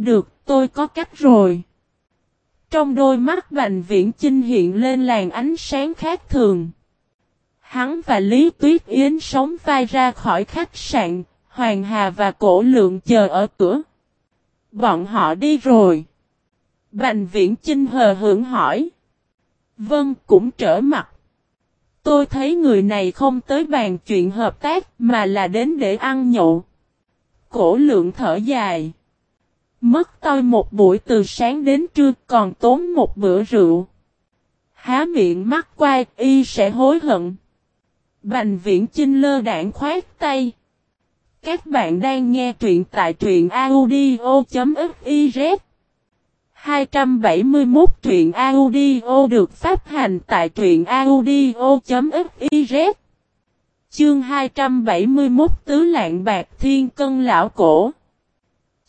Được, tôi có cách rồi. Trong đôi mắt Bành Viễn Chinh hiện lên làn ánh sáng khác thường. Hắn và Lý Tuyết Yến sống vai ra khỏi khách sạn, Hoàng Hà và Cổ Lượng chờ ở cửa. Bọn họ đi rồi. Bành Viễn Chinh hờ hưởng hỏi. Vâng, cũng trở mặt. Tôi thấy người này không tới bàn chuyện hợp tác mà là đến để ăn nhậu. Cổ lượng thở dài. Mất tôi một buổi từ sáng đến trưa, còn tốn một bữa rượu. Há miệng mắt quay y sẽ hối hận. Bành viễn chinh lơ đảng khoát tay. Các bạn đang nghe truyện tại truyện audio.fiz 271 truyện audio được phát hành tại truyện audio.fiz Chương 271 Tứ Lạng Bạc Thiên Cân Lão Cổ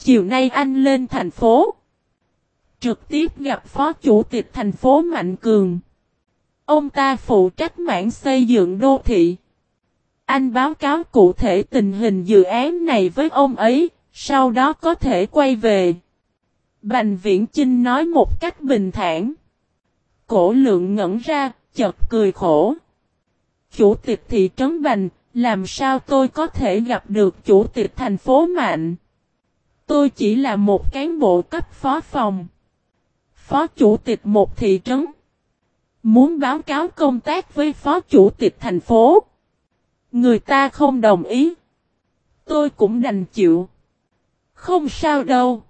Chiều nay anh lên thành phố Trực tiếp gặp Phó Chủ tịch thành phố Mạnh Cường Ông ta phụ trách mảng xây dựng đô thị Anh báo cáo cụ thể tình hình dự án này với ông ấy Sau đó có thể quay về Bành Viễn Chinh nói một cách bình thản. Cổ lượng ngẩn ra, chật cười khổ. Chủ tịch thị trấn Bành, làm sao tôi có thể gặp được chủ tịch thành phố Mạnh? Tôi chỉ là một cán bộ cấp phó phòng. Phó chủ tịch một thị trấn. Muốn báo cáo công tác với phó chủ tịch thành phố. Người ta không đồng ý. Tôi cũng đành chịu. Không sao đâu.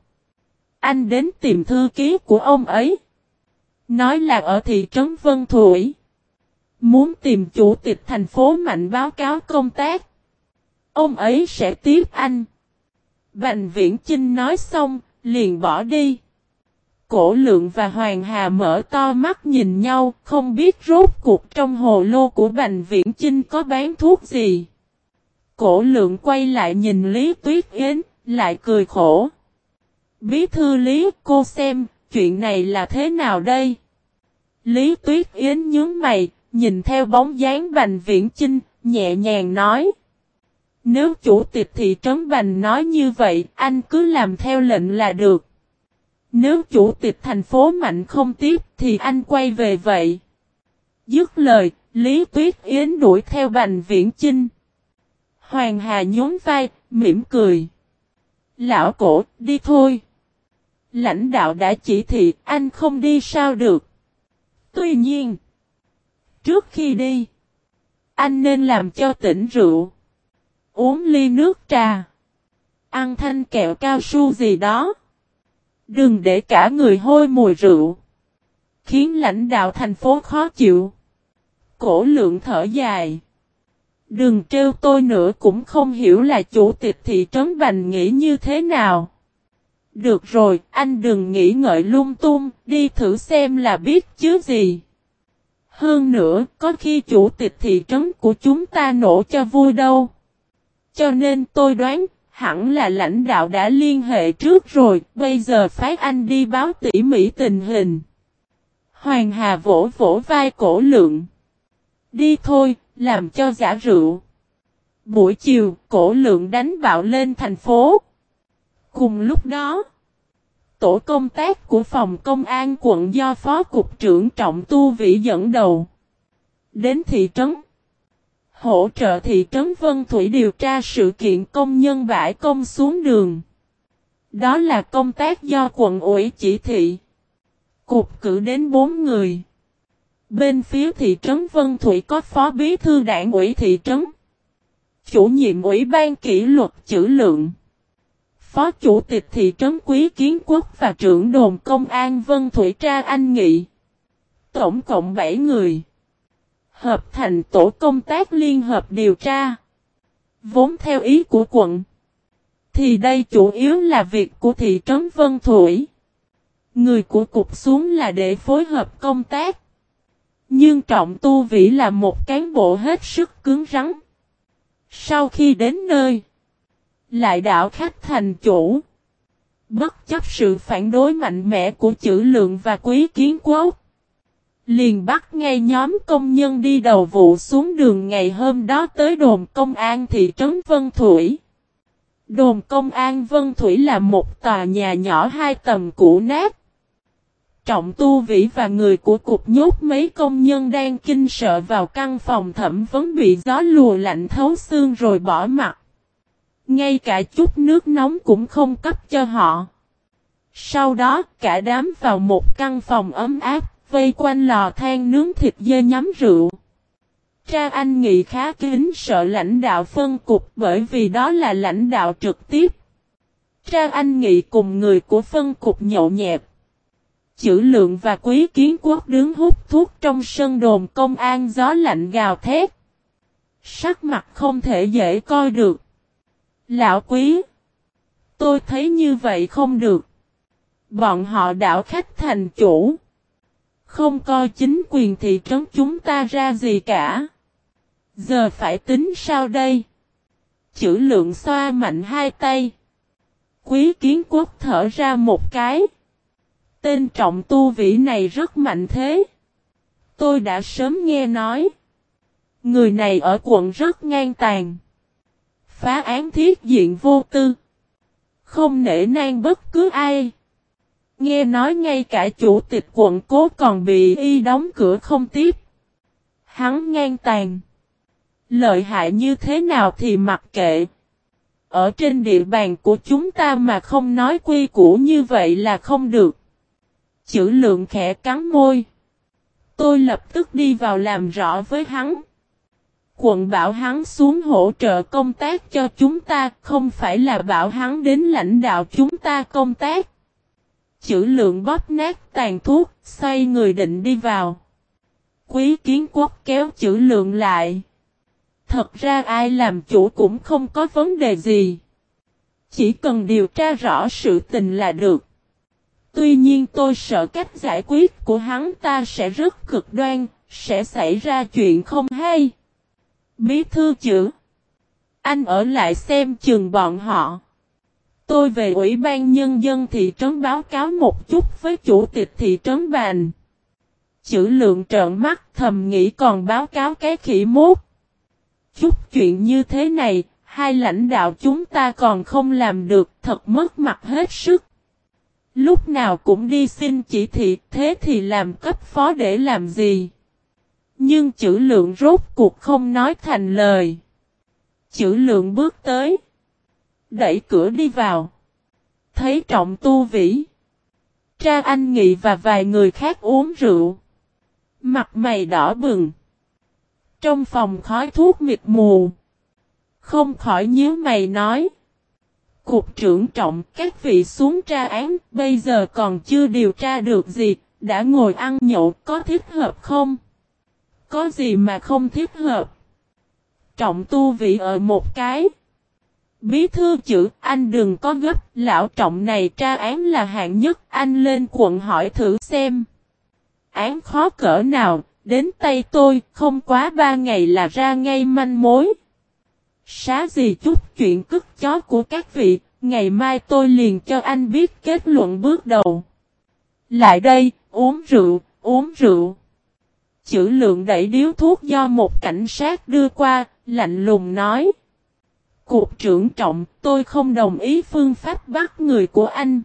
Anh đến tìm thư ký của ông ấy. Nói là ở thị trấn Vân Thủy. Muốn tìm chủ tịch thành phố mạnh báo cáo công tác. Ông ấy sẽ tiếp anh. Bành Viễn Chinh nói xong, liền bỏ đi. Cổ lượng và Hoàng Hà mở to mắt nhìn nhau, không biết rốt cuộc trong hồ lô của Bành Viễn Chinh có bán thuốc gì. Cổ lượng quay lại nhìn Lý Tuyết Yến, lại cười khổ. Bí thư Lý, cô xem, chuyện này là thế nào đây? Lý Tuyết Yến nhướng mày, nhìn theo bóng dáng Bành Viễn Chinh, nhẹ nhàng nói. Nếu chủ tịch thị trấn Bành nói như vậy, anh cứ làm theo lệnh là được. Nếu chủ tịch thành phố mạnh không tiếp, thì anh quay về vậy. Dứt lời, Lý Tuyết Yến đuổi theo Bành Viễn Chinh. Hoàng Hà nhún vai, mỉm cười. Lão cổ, đi thôi. Lãnh đạo đã chỉ thị anh không đi sao được. Tuy nhiên, trước khi đi, anh nên làm cho tỉnh rượu. Uống ly nước trà. Ăn thanh kẹo cao su gì đó. Đừng để cả người hôi mùi rượu. Khiến lãnh đạo thành phố khó chịu. Cổ lượng thở dài. Đừng trêu tôi nữa cũng không hiểu là chủ tịch thị trấn Bành nghĩ như thế nào. Được rồi, anh đừng nghĩ ngợi lung tung, đi thử xem là biết chứ gì. Hơn nữa, có khi chủ tịch thị trấn của chúng ta nổ cho vui đâu. Cho nên tôi đoán, hẳn là lãnh đạo đã liên hệ trước rồi, bây giờ phái anh đi báo tỉ mỉ tình hình. Hoàng Hà vỗ vỗ vai cổ lượng. Đi thôi, làm cho giả rượu. Buổi chiều, cổ lượng đánh bạo lên thành phố. Cùng lúc đó, tổ công tác của phòng công an quận do Phó Cục trưởng Trọng Tu Vĩ dẫn đầu. Đến thị trấn. Hỗ trợ thị trấn Vân Thủy điều tra sự kiện công nhân bãi công xuống đường. Đó là công tác do quận ủy chỉ thị. Cục cử đến 4 người. Bên phía thị trấn Vân Thủy có phó bí thư đảng ủy thị trấn. Chủ nhiệm ủy ban kỷ luật chữ lượng. Phó Chủ tịch thị trấn Quý Kiến Quốc và trưởng đồn công an Vân Thủy Tra Anh Nghị. Tổng cộng 7 người. Hợp thành tổ công tác liên hợp điều tra. Vốn theo ý của quận. Thì đây chủ yếu là việc của thị trấn Vân Thủy. Người của cục xuống là để phối hợp công tác. Nhưng Trọng Tu Vĩ là một cán bộ hết sức cứng rắn. Sau khi đến nơi, lại đảo khách thành chủ. Bất chấp sự phản đối mạnh mẽ của chữ lượng và quý kiến quốc. Liền bắt ngay nhóm công nhân đi đầu vụ xuống đường ngày hôm đó tới đồn công an thị trấn Vân Thủy. Đồn công an Vân Thủy là một tòa nhà nhỏ hai tầng cũ nát. Trọng tu vĩ và người của cục nhốt mấy công nhân đang kinh sợ vào căn phòng thẩm vấn bị gió lùa lạnh thấu xương rồi bỏ mặt. Ngay cả chút nước nóng cũng không cấp cho họ. Sau đó cả đám vào một căn phòng ấm áp, vây quanh lò than nướng thịt dê nhắm rượu. Tra Anh Nghị khá kính sợ lãnh đạo phân cục bởi vì đó là lãnh đạo trực tiếp. Tra Anh Nghị cùng người của phân cục nhậu nhẹt. Chữ lượng và quý kiến quốc đứng hút thuốc trong sân đồn công an gió lạnh gào thét. Sắc mặt không thể dễ coi được. Lão quý. Tôi thấy như vậy không được. Bọn họ đảo khách thành chủ. Không coi chính quyền thị trấn chúng ta ra gì cả. Giờ phải tính sao đây? Chữ lượng xoa mạnh hai tay. Quý kiến quốc thở ra một cái. Tên trọng tu vĩ này rất mạnh thế. Tôi đã sớm nghe nói. Người này ở quận rất ngang tàn. Phá án thiết diện vô tư. Không nể nang bất cứ ai. Nghe nói ngay cả chủ tịch quận cố còn bị y đóng cửa không tiếp. Hắn ngang tàn. Lợi hại như thế nào thì mặc kệ. Ở trên địa bàn của chúng ta mà không nói quy củ như vậy là không được. Chữ lượng khẽ cắn môi. Tôi lập tức đi vào làm rõ với hắn. Quận bảo hắn xuống hỗ trợ công tác cho chúng ta, không phải là bảo hắn đến lãnh đạo chúng ta công tác. Chữ lượng bóp nát tàn thuốc, xoay người định đi vào. Quý kiến quốc kéo chữ lượng lại. Thật ra ai làm chủ cũng không có vấn đề gì. Chỉ cần điều tra rõ sự tình là được. Tuy nhiên tôi sợ cách giải quyết của hắn ta sẽ rất cực đoan, sẽ xảy ra chuyện không hay. Bí thư chữ. Anh ở lại xem chừng bọn họ. Tôi về Ủy ban Nhân dân thị trấn báo cáo một chút với chủ tịch thị trấn bàn. Chữ lượng trợn mắt thầm nghĩ còn báo cáo cái khỉ mốt. Chút chuyện như thế này, hai lãnh đạo chúng ta còn không làm được, thật mất mặt hết sức. Lúc nào cũng đi xin chỉ thị, thế thì làm cấp phó để làm gì? Nhưng chữ lượng rốt cuộc không nói thành lời. Chữ lượng bước tới. Đẩy cửa đi vào. Thấy trọng tu vĩ. Tra anh nghị và vài người khác uống rượu. Mặt mày đỏ bừng. Trong phòng khói thuốc mịt mù. Không khỏi nhíu mày nói. Cục trưởng trọng các vị xuống tra án, bây giờ còn chưa điều tra được gì, đã ngồi ăn nhậu có thích hợp không? Có gì mà không thích hợp? Trọng tu vị ở một cái. Bí thư chữ, anh đừng có gấp, lão trọng này tra án là hạng nhất, anh lên quận hỏi thử xem. Án khó cỡ nào, đến tay tôi, không quá ba ngày là ra ngay manh mối. Xá gì chút chuyện cứt chó của các vị, ngày mai tôi liền cho anh biết kết luận bước đầu. Lại đây, uống rượu, uống rượu. Chữ lượng đẩy điếu thuốc do một cảnh sát đưa qua, lạnh lùng nói. Cục trưởng trọng, tôi không đồng ý phương pháp bắt người của anh.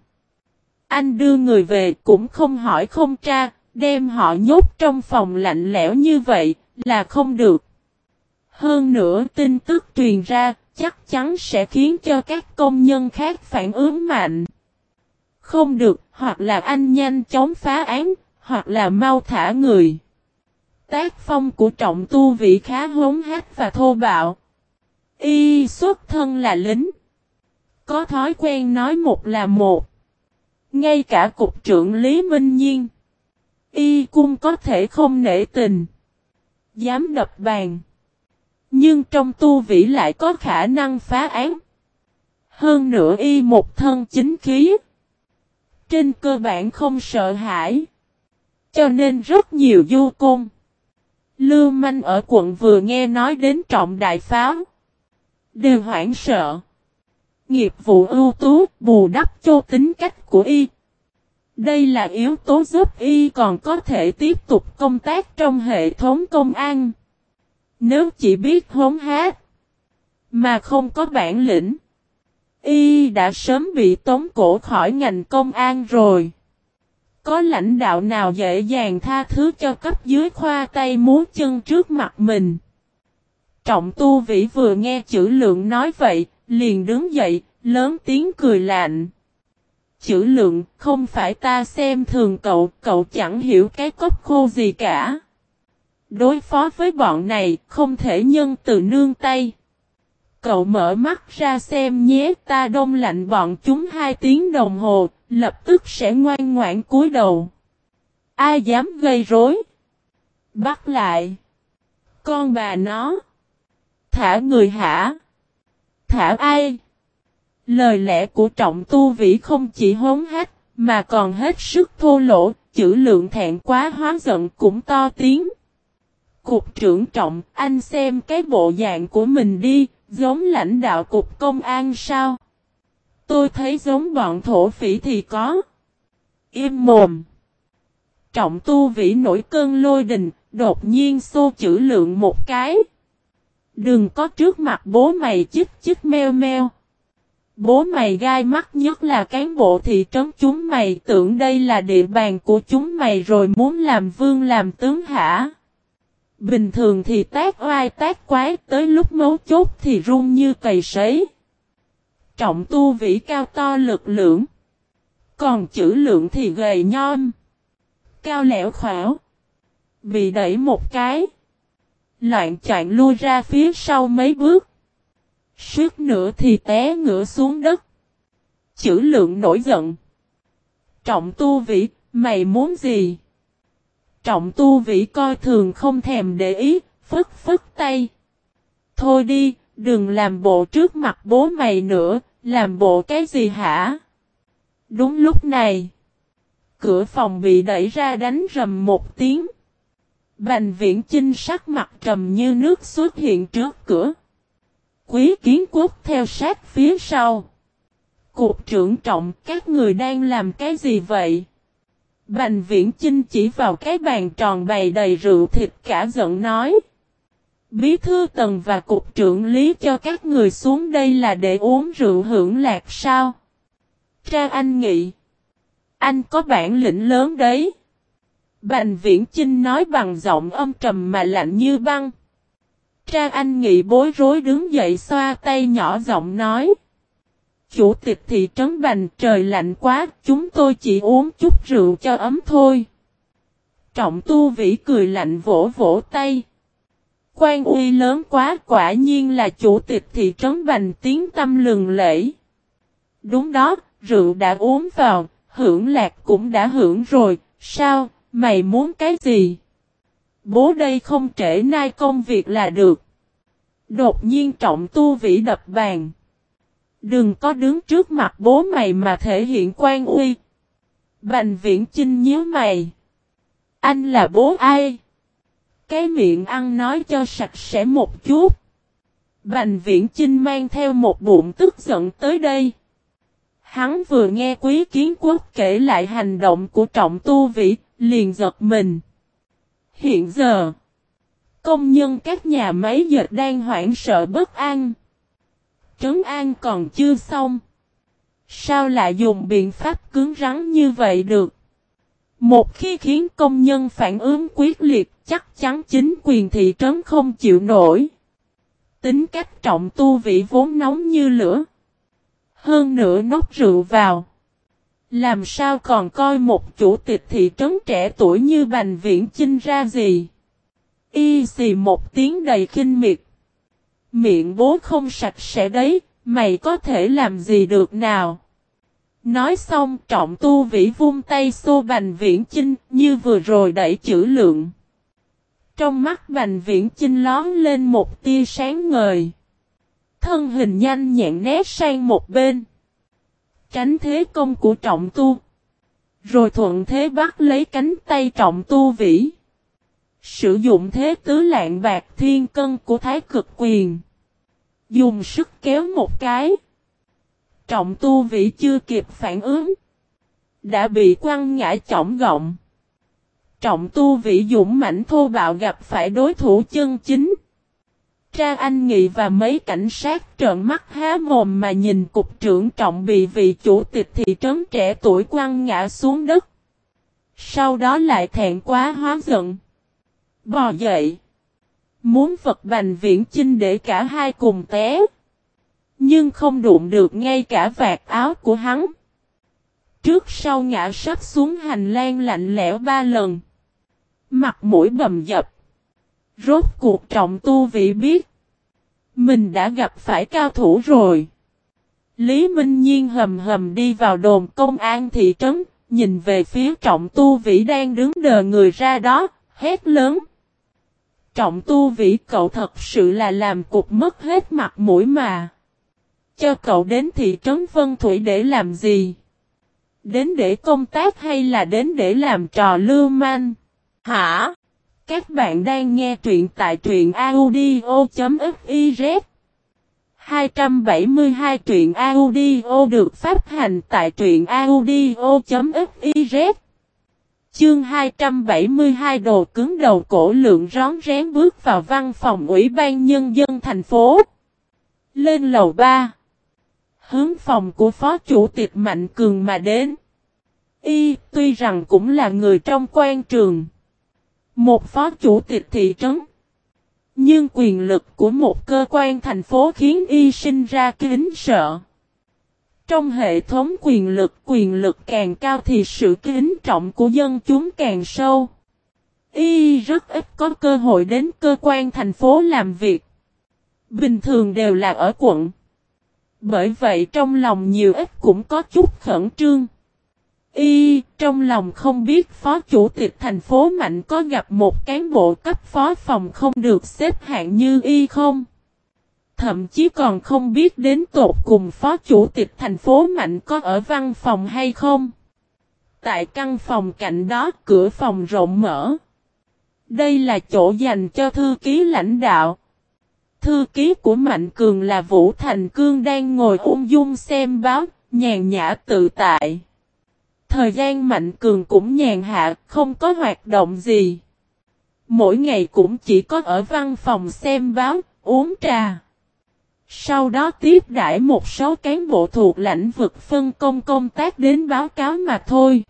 Anh đưa người về cũng không hỏi không tra, đem họ nhốt trong phòng lạnh lẽo như vậy, là không được. Hơn nữa tin tức truyền ra, chắc chắn sẽ khiến cho các công nhân khác phản ứng mạnh. Không được, hoặc là anh nhanh chóng phá án, hoặc là mau thả người. Tác phong của trọng tu vị khá hống hát và thô bạo. Y xuất thân là lính. Có thói quen nói một là một. Ngay cả cục trưởng Lý Minh Nhiên. Y cung có thể không nể tình. Dám đập bàn. Nhưng trong tu vĩ lại có khả năng phá án. Hơn nữa y một thân chính khí. Trên cơ bản không sợ hãi. Cho nên rất nhiều du cung. Lưu manh ở quận vừa nghe nói đến trọng đại pháo. Đều hoảng sợ. Nghiệp vụ ưu tú bù đắp cho tính cách của y. Đây là yếu tố giúp y còn có thể tiếp tục công tác trong hệ thống công an. Nếu chỉ biết hống hát, mà không có bản lĩnh, Y đã sớm bị tống cổ khỏi ngành công an rồi. Có lãnh đạo nào dễ dàng tha thứ cho cấp dưới khoa tay múa chân trước mặt mình. Trọng tu vĩ vừa nghe chữ lượng nói vậy, liền đứng dậy, lớn tiếng cười lạnh. Chữ lượng, không phải ta xem thường cậu, cậu chẳng hiểu cái cốc khô gì cả. Đối phó với bọn này, không thể nhân từ nương tay. Cậu mở mắt ra xem nhé ta đông lạnh bọn chúng hai tiếng đồng hồ, lập tức sẽ ngoan ngoãn cúi đầu. Ai dám gây rối? Bắt lại. Con bà nó. Thả người hả? Thả ai? Lời lẽ của trọng tu vĩ không chỉ hống hách, mà còn hết sức thô lỗ, chữ lượng thẹn quá hóa giận cũng to tiếng. Cục trưởng trọng, anh xem cái bộ dạng của mình đi, giống lãnh đạo cục công an sao? Tôi thấy giống bọn thổ phỉ thì có. Im mồm. Trọng tu vĩ nổi cơn lôi đình, đột nhiên xô chữ lượng một cái. Đừng có trước mặt bố mày chích chích meo meo. Bố mày gai mắt nhất là cán bộ thị trấn chúng mày tưởng đây là địa bàn của chúng mày rồi muốn làm vương làm tướng hả? Bình thường thì tác oai tác quái, tới lúc mấu chốt thì run như cầy sấy. Trọng tu vĩ cao to lực lượng. Còn chữ lượng thì gầy nhom. Cao lẻo khảo. Bị đẩy một cái. Loạn chạy lui ra phía sau mấy bước. Suốt nữa thì té ngửa xuống đất. Chữ lượng nổi giận. Trọng tu vĩ, mày muốn gì? Trọng tu vĩ coi thường không thèm để ý, phức phức tay. Thôi đi, đừng làm bộ trước mặt bố mày nữa, làm bộ cái gì hả? Đúng lúc này, cửa phòng bị đẩy ra đánh rầm một tiếng. Bành viễn chinh sắc mặt trầm như nước xuất hiện trước cửa. Quý kiến quốc theo sát phía sau. Cục trưởng trọng, các người đang làm cái gì vậy? Bành viễn chinh chỉ vào cái bàn tròn bày đầy rượu thịt cả giận nói. Bí thư tần và cục trưởng lý cho các người xuống đây là để uống rượu hưởng lạc sao? Tra anh nghị. Anh có bản lĩnh lớn đấy. Bành viễn chinh nói bằng giọng âm trầm mà lạnh như băng. Tra anh nghị bối rối đứng dậy xoa tay nhỏ giọng nói. Chủ tịch thị trấn Bành trời lạnh quá, chúng tôi chỉ uống chút rượu cho ấm thôi. Trọng tu vĩ cười lạnh vỗ vỗ tay. Quan uy lớn quá quả nhiên là chủ tịch thị trấn Bành tiếng tâm lừng lễ. Đúng đó, rượu đã uống vào, hưởng lạc cũng đã hưởng rồi, sao, mày muốn cái gì? Bố đây không trễ nai công việc là được. Đột nhiên trọng tu vĩ đập bàn. Đừng có đứng trước mặt bố mày mà thể hiện quan uy. Bành viễn chinh nhớ mày. Anh là bố ai? Cái miệng ăn nói cho sạch sẽ một chút. Bành viễn chinh mang theo một bụng tức giận tới đây. Hắn vừa nghe quý kiến quốc kể lại hành động của trọng tu vĩ, liền giật mình. Hiện giờ, công nhân các nhà máy dệt đang hoảng sợ bất an. Trấn an còn chưa xong. Sao lại dùng biện pháp cứng rắn như vậy được? Một khi khiến công nhân phản ứng quyết liệt, chắc chắn chính quyền thị trấn không chịu nổi. Tính cách trọng tu vị vốn nóng như lửa. Hơn nữa nốt rượu vào. Làm sao còn coi một chủ tịch thị trấn trẻ tuổi như Bành Viễn Chinh ra gì? Y xì một tiếng đầy khinh miệt. Miệng bố không sạch sẽ đấy, mày có thể làm gì được nào? Nói xong trọng tu vĩ vung tay xô Bành Viễn Chinh như vừa rồi đẩy chữ lượng. Trong mắt Bành Viễn Chinh lón lên một tia sáng ngời. Thân hình nhanh nhẹn né sang một bên. Tránh thế công của trọng tu. Rồi thuận thế bắt lấy cánh tay trọng tu vĩ. Sử dụng thế tứ lạng bạc thiên cân của thái cực quyền. Dùng sức kéo một cái. Trọng tu vĩ chưa kịp phản ứng. Đã bị quăng ngã trọng gọng. Trọng tu vĩ dũng mãnh thô bạo gặp phải đối thủ chân chính tra anh Nghị và mấy cảnh sát trợn mắt há mồm mà nhìn cục trưởng trọng bị vị chủ tịch thị trấn trẻ tuổi quăng ngã xuống đất. Sau đó lại thẹn quá hóa giận. Bò dậy. Muốn vật bành viễn chinh để cả hai cùng té. Nhưng không đụng được ngay cả vạt áo của hắn. Trước sau ngã sắp xuống hành lang lạnh lẽo ba lần. Mặt mũi bầm dập. Rốt cuộc trọng tu vị biết. Mình đã gặp phải cao thủ rồi. Lý Minh Nhiên hầm hầm đi vào đồn công an thị trấn, nhìn về phía trọng tu vĩ đang đứng đờ người ra đó, hét lớn. Trọng tu vĩ cậu thật sự là làm cục mất hết mặt mũi mà. Cho cậu đến thị trấn Vân Thủy để làm gì? Đến để công tác hay là đến để làm trò lưu manh? Hả? Các bạn đang nghe truyện tại truyện audio.fiz 272 truyện audio được phát hành tại truyện audio.fiz Chương 272 đồ cứng đầu cổ lượng rón rén bước vào văn phòng Ủy ban Nhân dân thành phố. Lên lầu 3. Hướng phòng của Phó Chủ tịch Mạnh Cường mà đến. Y tuy rằng cũng là người trong quan trường. Một phó chủ tịch thị trấn. Nhưng quyền lực của một cơ quan thành phố khiến y sinh ra kính sợ. Trong hệ thống quyền lực quyền lực càng cao thì sự kính trọng của dân chúng càng sâu. Y rất ít có cơ hội đến cơ quan thành phố làm việc. Bình thường đều là ở quận. Bởi vậy trong lòng nhiều ít cũng có chút khẩn trương. Y, trong lòng không biết phó chủ tịch thành phố Mạnh có gặp một cán bộ cấp phó phòng không được xếp hạng như Y không? Thậm chí còn không biết đến tột cùng phó chủ tịch thành phố Mạnh có ở văn phòng hay không? Tại căn phòng cạnh đó cửa phòng rộng mở. Đây là chỗ dành cho thư ký lãnh đạo. Thư ký của Mạnh Cường là Vũ Thành Cương đang ngồi ung dung xem báo, nhàn nhã tự tại. Thời gian Mạnh Cường cũng nhàn hạ, không có hoạt động gì. Mỗi ngày cũng chỉ có ở văn phòng xem báo, uống trà. Sau đó tiếp đãi một số cán bộ thuộc lãnh vực phân công công tác đến báo cáo mà thôi.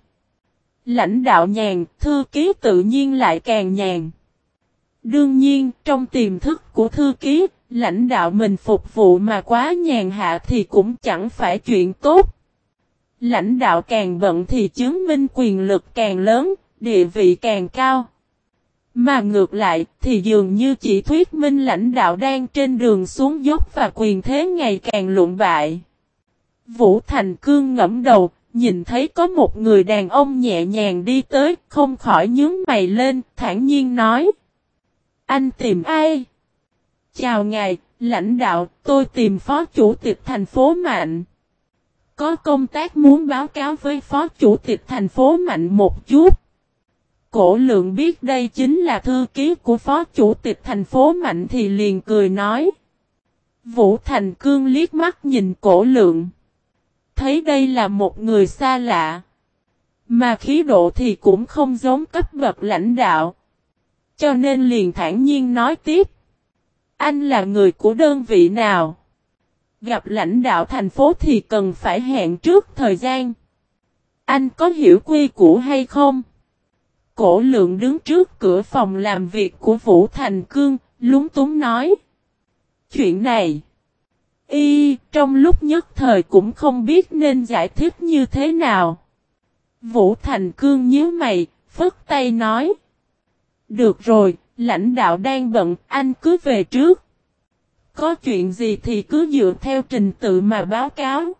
Lãnh đạo nhàn, thư ký tự nhiên lại càng nhàn. Đương nhiên, trong tiềm thức của thư ký, lãnh đạo mình phục vụ mà quá nhàn hạ thì cũng chẳng phải chuyện tốt. Lãnh đạo càng bận thì chứng minh quyền lực càng lớn, địa vị càng cao. Mà ngược lại thì dường như chỉ thuyết minh lãnh đạo đang trên đường xuống dốc và quyền thế ngày càng lụng bại. Vũ Thành Cương ngẫm đầu, nhìn thấy có một người đàn ông nhẹ nhàng đi tới, không khỏi nhướng mày lên, thản nhiên nói. Anh tìm ai? Chào ngài, lãnh đạo, tôi tìm phó chủ tịch thành phố Mạnh. Có công tác muốn báo cáo với phó chủ tịch thành phố Mạnh một chút. Cổ lượng biết đây chính là thư ký của phó chủ tịch thành phố Mạnh thì liền cười nói. Vũ Thành Cương liếc mắt nhìn cổ lượng. Thấy đây là một người xa lạ. Mà khí độ thì cũng không giống cấp bậc lãnh đạo. Cho nên liền thản nhiên nói tiếp. Anh là người của đơn vị nào? Gặp lãnh đạo thành phố thì cần phải hẹn trước thời gian. Anh có hiểu quy củ hay không? Cổ lượng đứng trước cửa phòng làm việc của Vũ Thành Cương, lúng túng nói. Chuyện này, y trong lúc nhất thời cũng không biết nên giải thích như thế nào. Vũ Thành Cương nhíu mày, phất tay nói. Được rồi, lãnh đạo đang bận, anh cứ về trước. Có chuyện gì thì cứ dựa theo trình tự mà báo cáo.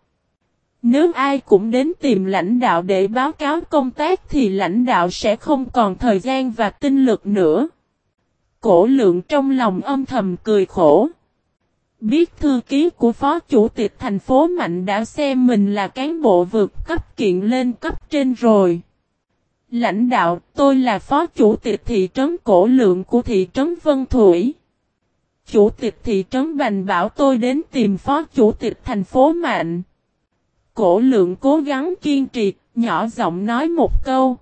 Nếu ai cũng đến tìm lãnh đạo để báo cáo công tác thì lãnh đạo sẽ không còn thời gian và tinh lực nữa. Cổ lượng trong lòng âm thầm cười khổ. Biết thư ký của phó chủ tịch thành phố Mạnh đã xem mình là cán bộ vượt cấp kiện lên cấp trên rồi. Lãnh đạo, tôi là phó chủ tịch thị trấn cổ lượng của thị trấn Vân Thủy. Chủ tịch thị trấn Bành bảo tôi đến tìm phó chủ tịch thành phố Mạnh. Cổ lượng cố gắng kiên trì, nhỏ giọng nói một câu.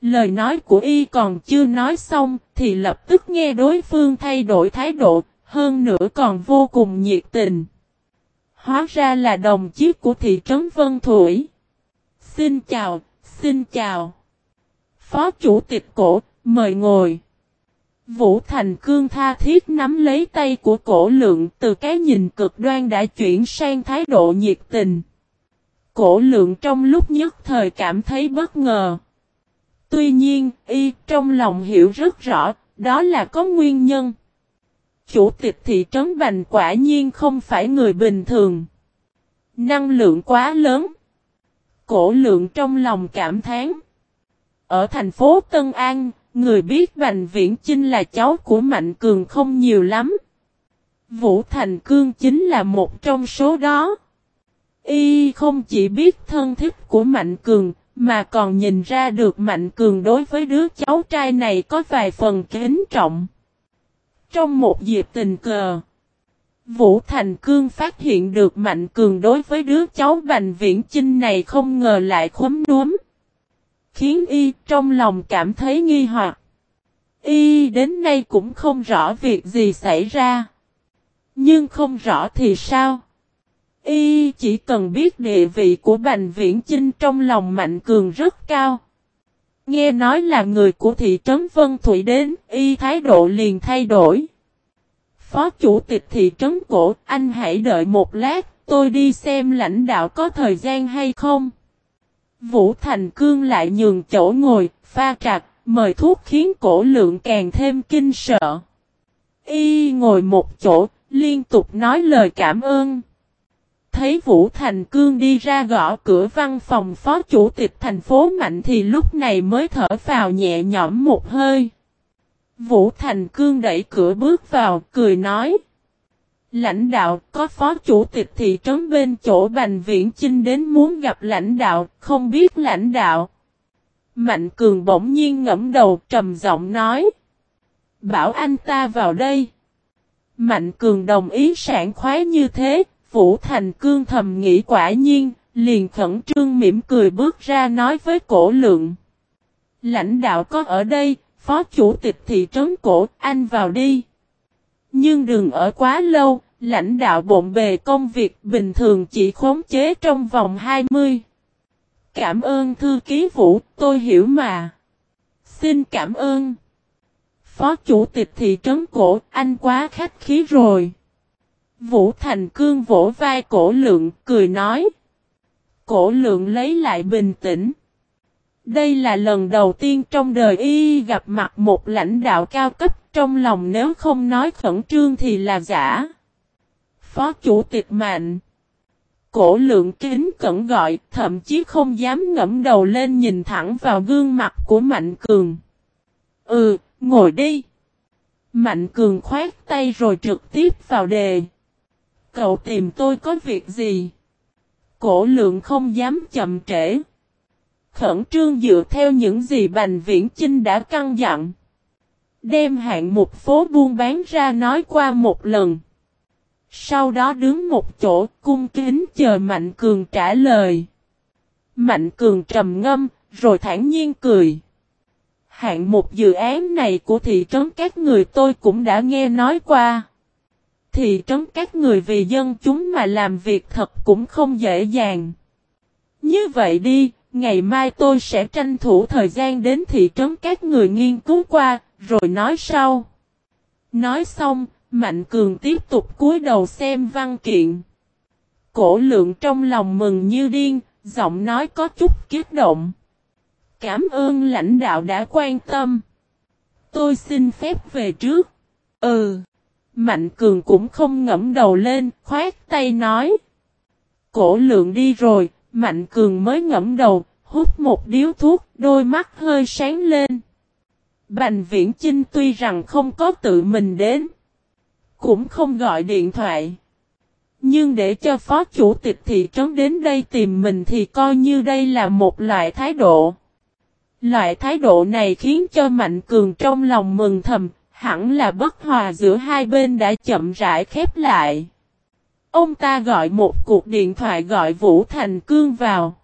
Lời nói của y còn chưa nói xong, thì lập tức nghe đối phương thay đổi thái độ, hơn nữa còn vô cùng nhiệt tình. Hóa ra là đồng chí của thị trấn Vân Thủy. Xin chào, xin chào. Phó chủ tịch cổ, mời ngồi. Vũ Thành Cương tha thiết nắm lấy tay của cổ lượng từ cái nhìn cực đoan đã chuyển sang thái độ nhiệt tình. Cổ lượng trong lúc nhất thời cảm thấy bất ngờ. Tuy nhiên, y trong lòng hiểu rất rõ, đó là có nguyên nhân. Chủ tịch thị trấn Bành quả nhiên không phải người bình thường. Năng lượng quá lớn. Cổ lượng trong lòng cảm thán. Ở thành phố Tân An, người biết Bành Viễn Chinh là cháu của Mạnh Cường không nhiều lắm. Vũ Thành Cương chính là một trong số đó. Y không chỉ biết thân thích của Mạnh Cường, mà còn nhìn ra được Mạnh Cường đối với đứa cháu trai này có vài phần kính trọng. Trong một dịp tình cờ, Vũ Thành Cương phát hiện được Mạnh Cường đối với đứa cháu Bành Viễn Chinh này không ngờ lại khấm núm. Khiến y trong lòng cảm thấy nghi hoặc. Y đến nay cũng không rõ việc gì xảy ra. Nhưng không rõ thì sao? Y chỉ cần biết địa vị của Bành Viễn Chinh trong lòng Mạnh Cường rất cao. Nghe nói là người của thị trấn Vân Thủy đến, Y thái độ liền thay đổi. Phó chủ tịch thị trấn cổ, anh hãy đợi một lát, tôi đi xem lãnh đạo có thời gian hay không. Vũ Thành Cương lại nhường chỗ ngồi, pha trạc, mời thuốc khiến cổ lượng càng thêm kinh sợ. Y ngồi một chỗ, liên tục nói lời cảm ơn. Thấy Vũ Thành Cương đi ra gõ cửa văn phòng phó chủ tịch thành phố Mạnh thì lúc này mới thở vào nhẹ nhõm một hơi. Vũ Thành Cương đẩy cửa bước vào, cười nói. Lãnh đạo, có phó chủ tịch thị trấn bên chỗ Bành Viễn Chinh đến muốn gặp lãnh đạo, không biết lãnh đạo. Mạnh Cường bỗng nhiên ngẫm đầu trầm giọng nói. Bảo anh ta vào đây. Mạnh Cường đồng ý sản khoái như thế, Vũ Thành Cương thầm nghĩ quả nhiên, liền khẩn trương mỉm cười bước ra nói với cổ lượng. Lãnh đạo có ở đây, phó chủ tịch thị trấn cổ, anh vào đi. Nhưng đừng ở quá lâu, lãnh đạo bộn bề công việc bình thường chỉ khống chế trong vòng 20. Cảm ơn thư ký Vũ, tôi hiểu mà. Xin cảm ơn. Phó chủ tịch thị trấn cổ, anh quá khách khí rồi. Vũ Thành Cương vỗ vai cổ lượng, cười nói. Cổ lượng lấy lại bình tĩnh. Đây là lần đầu tiên trong đời y gặp mặt một lãnh đạo cao cấp trong lòng nếu không nói khẩn trương thì là giả. Phó chủ tịch mạnh. Cổ lượng kính cẩn gọi, thậm chí không dám ngẫm đầu lên nhìn thẳng vào gương mặt của Mạnh Cường. Ừ, ngồi đi. Mạnh Cường khoát tay rồi trực tiếp vào đề. Cậu tìm tôi có việc gì? Cổ lượng không dám chậm trễ. Khẩn trương dựa theo những gì Bành Viễn Chinh đã căn dặn. Đem hạng một phố buôn bán ra nói qua một lần. Sau đó đứng một chỗ cung kính chờ Mạnh Cường trả lời. Mạnh Cường trầm ngâm, rồi thản nhiên cười. Hạng một dự án này của thị trấn các người tôi cũng đã nghe nói qua. Thị trấn các người vì dân chúng mà làm việc thật cũng không dễ dàng. Như vậy đi, ngày mai tôi sẽ tranh thủ thời gian đến thị trấn các người nghiên cứu qua, rồi nói sau. Nói xong, Mạnh Cường tiếp tục cúi đầu xem văn kiện. Cổ lượng trong lòng mừng như điên, giọng nói có chút kiết động. Cảm ơn lãnh đạo đã quan tâm. Tôi xin phép về trước. Ừ. Mạnh Cường cũng không ngẫm đầu lên, khoát tay nói. Cổ lượng đi rồi, Mạnh Cường mới ngẫm đầu, hút một điếu thuốc, đôi mắt hơi sáng lên. Bành Viễn Chinh tuy rằng không có tự mình đến, cũng không gọi điện thoại. Nhưng để cho phó chủ tịch thị trấn đến đây tìm mình thì coi như đây là một loại thái độ. Loại thái độ này khiến cho Mạnh Cường trong lòng mừng thầm, hẳn là bất hòa giữa hai bên đã chậm rãi khép lại. Ông ta gọi một cuộc điện thoại gọi Vũ Thành Cương vào.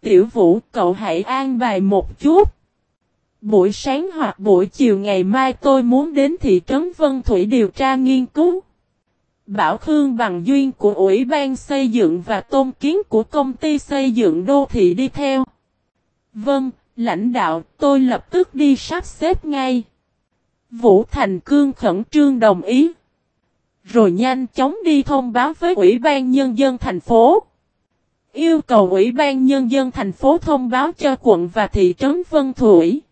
Tiểu Vũ cậu hãy an bài một chút. Buổi sáng hoặc buổi chiều ngày mai tôi muốn đến thị trấn Vân Thủy điều tra nghiên cứu. Bảo Khương bằng duyên của Ủy ban xây dựng và tôn kiến của công ty xây dựng đô thị đi theo. Vâng, lãnh đạo, tôi lập tức đi sắp xếp ngay. Vũ Thành Cương khẩn trương đồng ý. Rồi nhanh chóng đi thông báo với Ủy ban Nhân dân thành phố. Yêu cầu Ủy ban Nhân dân thành phố thông báo cho quận và thị trấn Vân Thủy.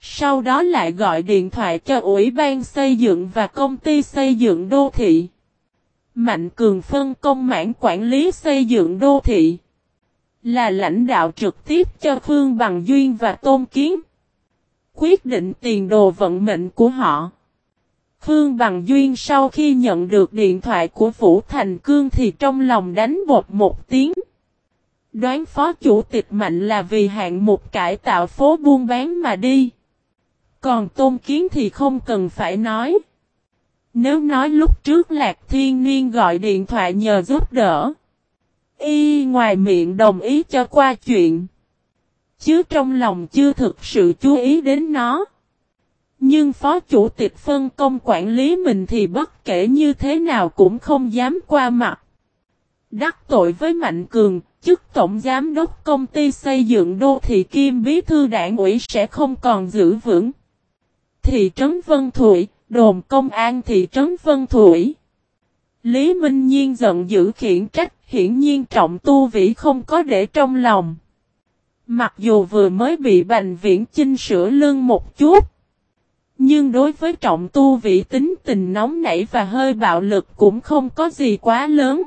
Sau đó lại gọi điện thoại cho Ủy ban xây dựng và công ty xây dựng đô thị. Mạnh Cường phân công mảng quản lý xây dựng đô thị. Là lãnh đạo trực tiếp cho phương Bằng Duyên và Tôn Kiến. Quyết định tiền đồ vận mệnh của họ. Khương Bằng Duyên sau khi nhận được điện thoại của Vũ Thành Cương thì trong lòng đánh bột một tiếng. Đoán phó chủ tịch mạnh là vì hạng mục cải tạo phố buôn bán mà đi. Còn Tôn Kiến thì không cần phải nói. Nếu nói lúc trước Lạc Thiên Niên gọi điện thoại nhờ giúp đỡ. Y ngoài miệng đồng ý cho qua chuyện. Chứ trong lòng chưa thực sự chú ý đến nó. Nhưng phó chủ tịch phân công quản lý mình thì bất kể như thế nào cũng không dám qua mặt. Đắc tội với Mạnh Cường, chức tổng giám đốc công ty xây dựng đô thị Kim Bí thư đảng ủy sẽ không còn giữ vững. Thị trấn Vân Thụy, đồn công an thị trấn Vân thụy Lý Minh Nhiên giận dữ khiển trách, hiển nhiên trọng tu vĩ không có để trong lòng. Mặc dù vừa mới bị Bành Viễn Chinh sửa lưng một chút. Nhưng đối với trọng tu vị tính tình nóng nảy và hơi bạo lực cũng không có gì quá lớn.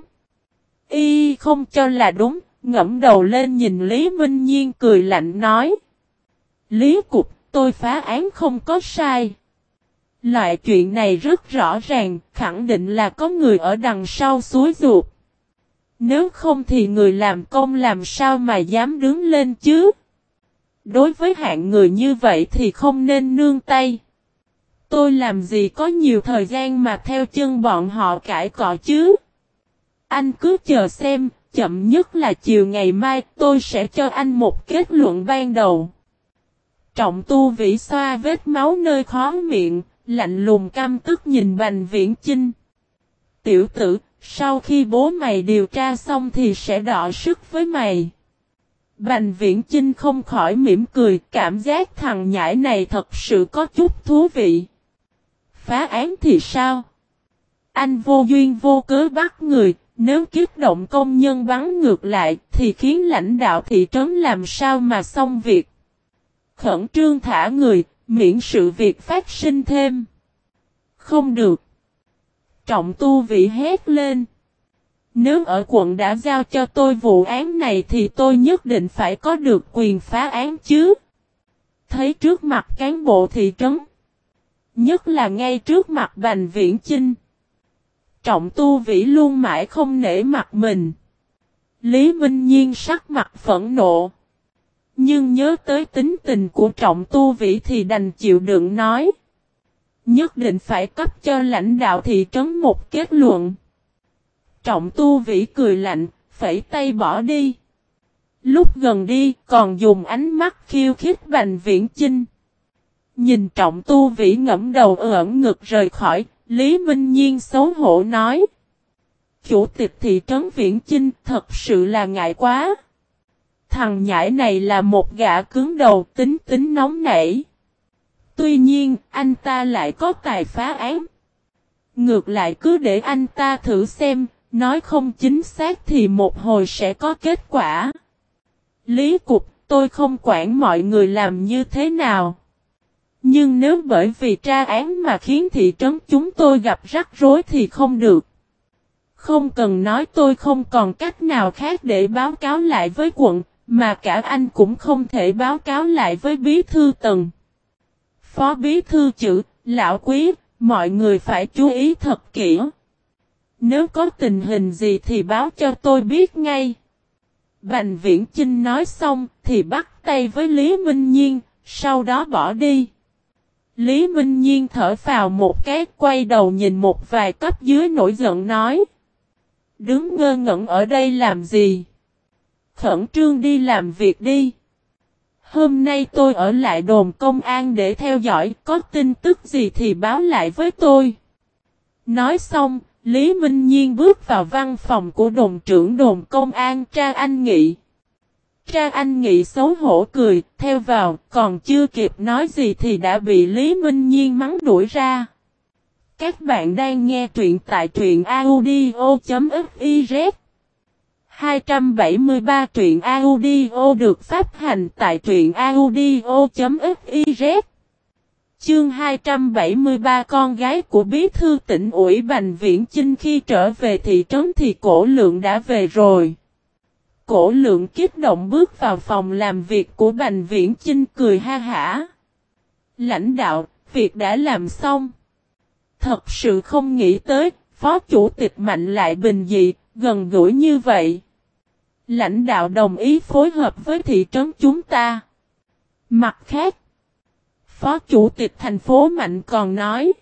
Y không cho là đúng, ngẫm đầu lên nhìn Lý Minh Nhiên cười lạnh nói. Lý Cục, tôi phá án không có sai. Loại chuyện này rất rõ ràng, khẳng định là có người ở đằng sau suối ruột. Nếu không thì người làm công làm sao mà dám đứng lên chứ? Đối với hạng người như vậy thì không nên nương tay. Tôi làm gì có nhiều thời gian mà theo chân bọn họ cãi cọ chứ? Anh cứ chờ xem, chậm nhất là chiều ngày mai tôi sẽ cho anh một kết luận ban đầu. Trọng tu vĩ xoa vết máu nơi khó miệng, lạnh lùng căm tức nhìn Bành Viễn Chinh. Tiểu tử, sau khi bố mày điều tra xong thì sẽ đọ sức với mày. Bành Viễn Chinh không khỏi mỉm cười, cảm giác thằng nhãi này thật sự có chút thú vị. Phá án thì sao? Anh vô duyên vô cớ bắt người, nếu kiếp động công nhân bắn ngược lại thì khiến lãnh đạo thị trấn làm sao mà xong việc. Khẩn trương thả người, miễn sự việc phát sinh thêm. Không được. Trọng tu vị hét lên. Nếu ở quận đã giao cho tôi vụ án này thì tôi nhất định phải có được quyền phá án chứ. Thấy trước mặt cán bộ thị trấn. Nhất là ngay trước mặt Bành Viễn Chinh. Trọng tu vĩ luôn mãi không nể mặt mình. Lý Minh Nhiên sắc mặt phẫn nộ. Nhưng nhớ tới tính tình của trọng tu vĩ thì đành chịu đựng nói. Nhất định phải cấp cho lãnh đạo thị trấn một kết luận. Trọng tu vĩ cười lạnh, phẩy tay bỏ đi. Lúc gần đi còn dùng ánh mắt khiêu khích bành viễn chinh. Nhìn trọng tu vĩ ngẫm đầu ẩn ngực rời khỏi, Lý Minh Nhiên xấu hổ nói. Chủ tịch thị trấn Viễn Chinh thật sự là ngại quá. Thằng nhãi này là một gã cứng đầu tính tính nóng nảy. Tuy nhiên, anh ta lại có tài phá án. Ngược lại cứ để anh ta thử xem, nói không chính xác thì một hồi sẽ có kết quả. Lý Cục, tôi không quản mọi người làm như thế nào. Nhưng nếu bởi vì tra án mà khiến thị trấn chúng tôi gặp rắc rối thì không được. Không cần nói tôi không còn cách nào khác để báo cáo lại với quận, mà cả anh cũng không thể báo cáo lại với bí thư tầng. Phó bí thư chữ, lão quý, mọi người phải chú ý thật kỹ. Nếu có tình hình gì thì báo cho tôi biết ngay. Bành viễn trinh nói xong thì bắt tay với Lý Minh Nhiên, sau đó bỏ đi. Lý Minh Nhiên thở vào một cái quay đầu nhìn một vài cấp dưới nổi giận nói. Đứng ngơ ngẩn ở đây làm gì? Khẩn trương đi làm việc đi. Hôm nay tôi ở lại đồn công an để theo dõi, có tin tức gì thì báo lại với tôi. Nói xong, Lý Minh Nhiên bước vào văn phòng của đồn trưởng đồn công an Tra Anh Nghị cha Anh Nghị xấu hổ cười, theo vào, còn chưa kịp nói gì thì đã bị Lý Minh Nhiên mắng đuổi ra. Các bạn đang nghe truyện tại truyện audio.fiz 273 truyện audio được phát hành tại truyện audio.fiz Chương 273 con gái của bí thư tỉnh ủy Bành Viễn Chinh khi trở về thị trấn thì cổ lượng đã về rồi. Cổ lượng kích động bước vào phòng làm việc của Bành Viễn Chinh cười ha hả. Lãnh đạo, việc đã làm xong. Thật sự không nghĩ tới, Phó Chủ tịch Mạnh lại bình dị, gần gũi như vậy. Lãnh đạo đồng ý phối hợp với thị trấn chúng ta. Mặt khác, Phó Chủ tịch thành phố Mạnh còn nói,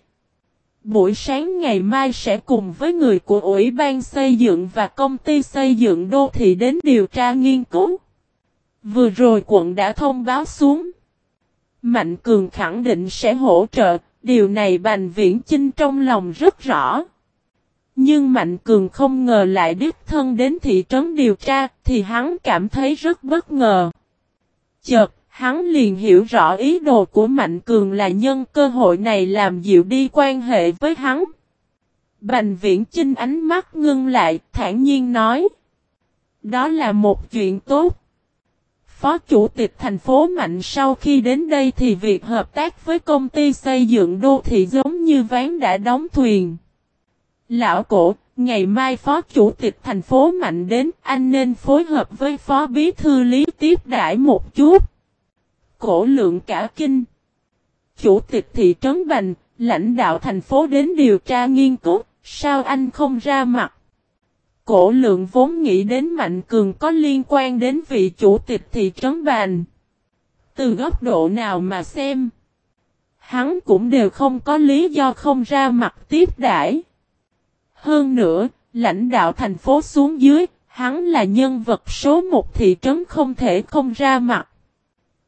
buổi sáng ngày mai sẽ cùng với người của Ủy ban xây dựng và công ty xây dựng đô thị đến điều tra nghiên cứu. Vừa rồi quận đã thông báo xuống. Mạnh Cường khẳng định sẽ hỗ trợ, điều này Bành Viễn Chinh trong lòng rất rõ. Nhưng Mạnh Cường không ngờ lại đích thân đến thị trấn điều tra, thì hắn cảm thấy rất bất ngờ. Chợt, hắn liền hiểu rõ ý đồ của Mạnh Cường là nhân cơ hội này làm dịu đi quan hệ với hắn. Bành viễn chinh ánh mắt ngưng lại, thản nhiên nói. Đó là một chuyện tốt. Phó Chủ tịch thành phố Mạnh sau khi đến đây thì việc hợp tác với công ty xây dựng đô thị giống như ván đã đóng thuyền. Lão cổ, ngày mai Phó Chủ tịch thành phố Mạnh đến, anh nên phối hợp với Phó Bí Thư Lý tiếp đãi một chút. Cổ lượng cả kinh. Chủ tịch thị trấn Bành, lãnh đạo thành phố đến điều tra nghiên cứu, sao anh không ra mặt? Cổ lượng vốn nghĩ đến Mạnh Cường có liên quan đến vị chủ tịch thị trấn Bành. Từ góc độ nào mà xem, hắn cũng đều không có lý do không ra mặt tiếp đãi. Hơn nữa, lãnh đạo thành phố xuống dưới, hắn là nhân vật số một thị trấn không thể không ra mặt.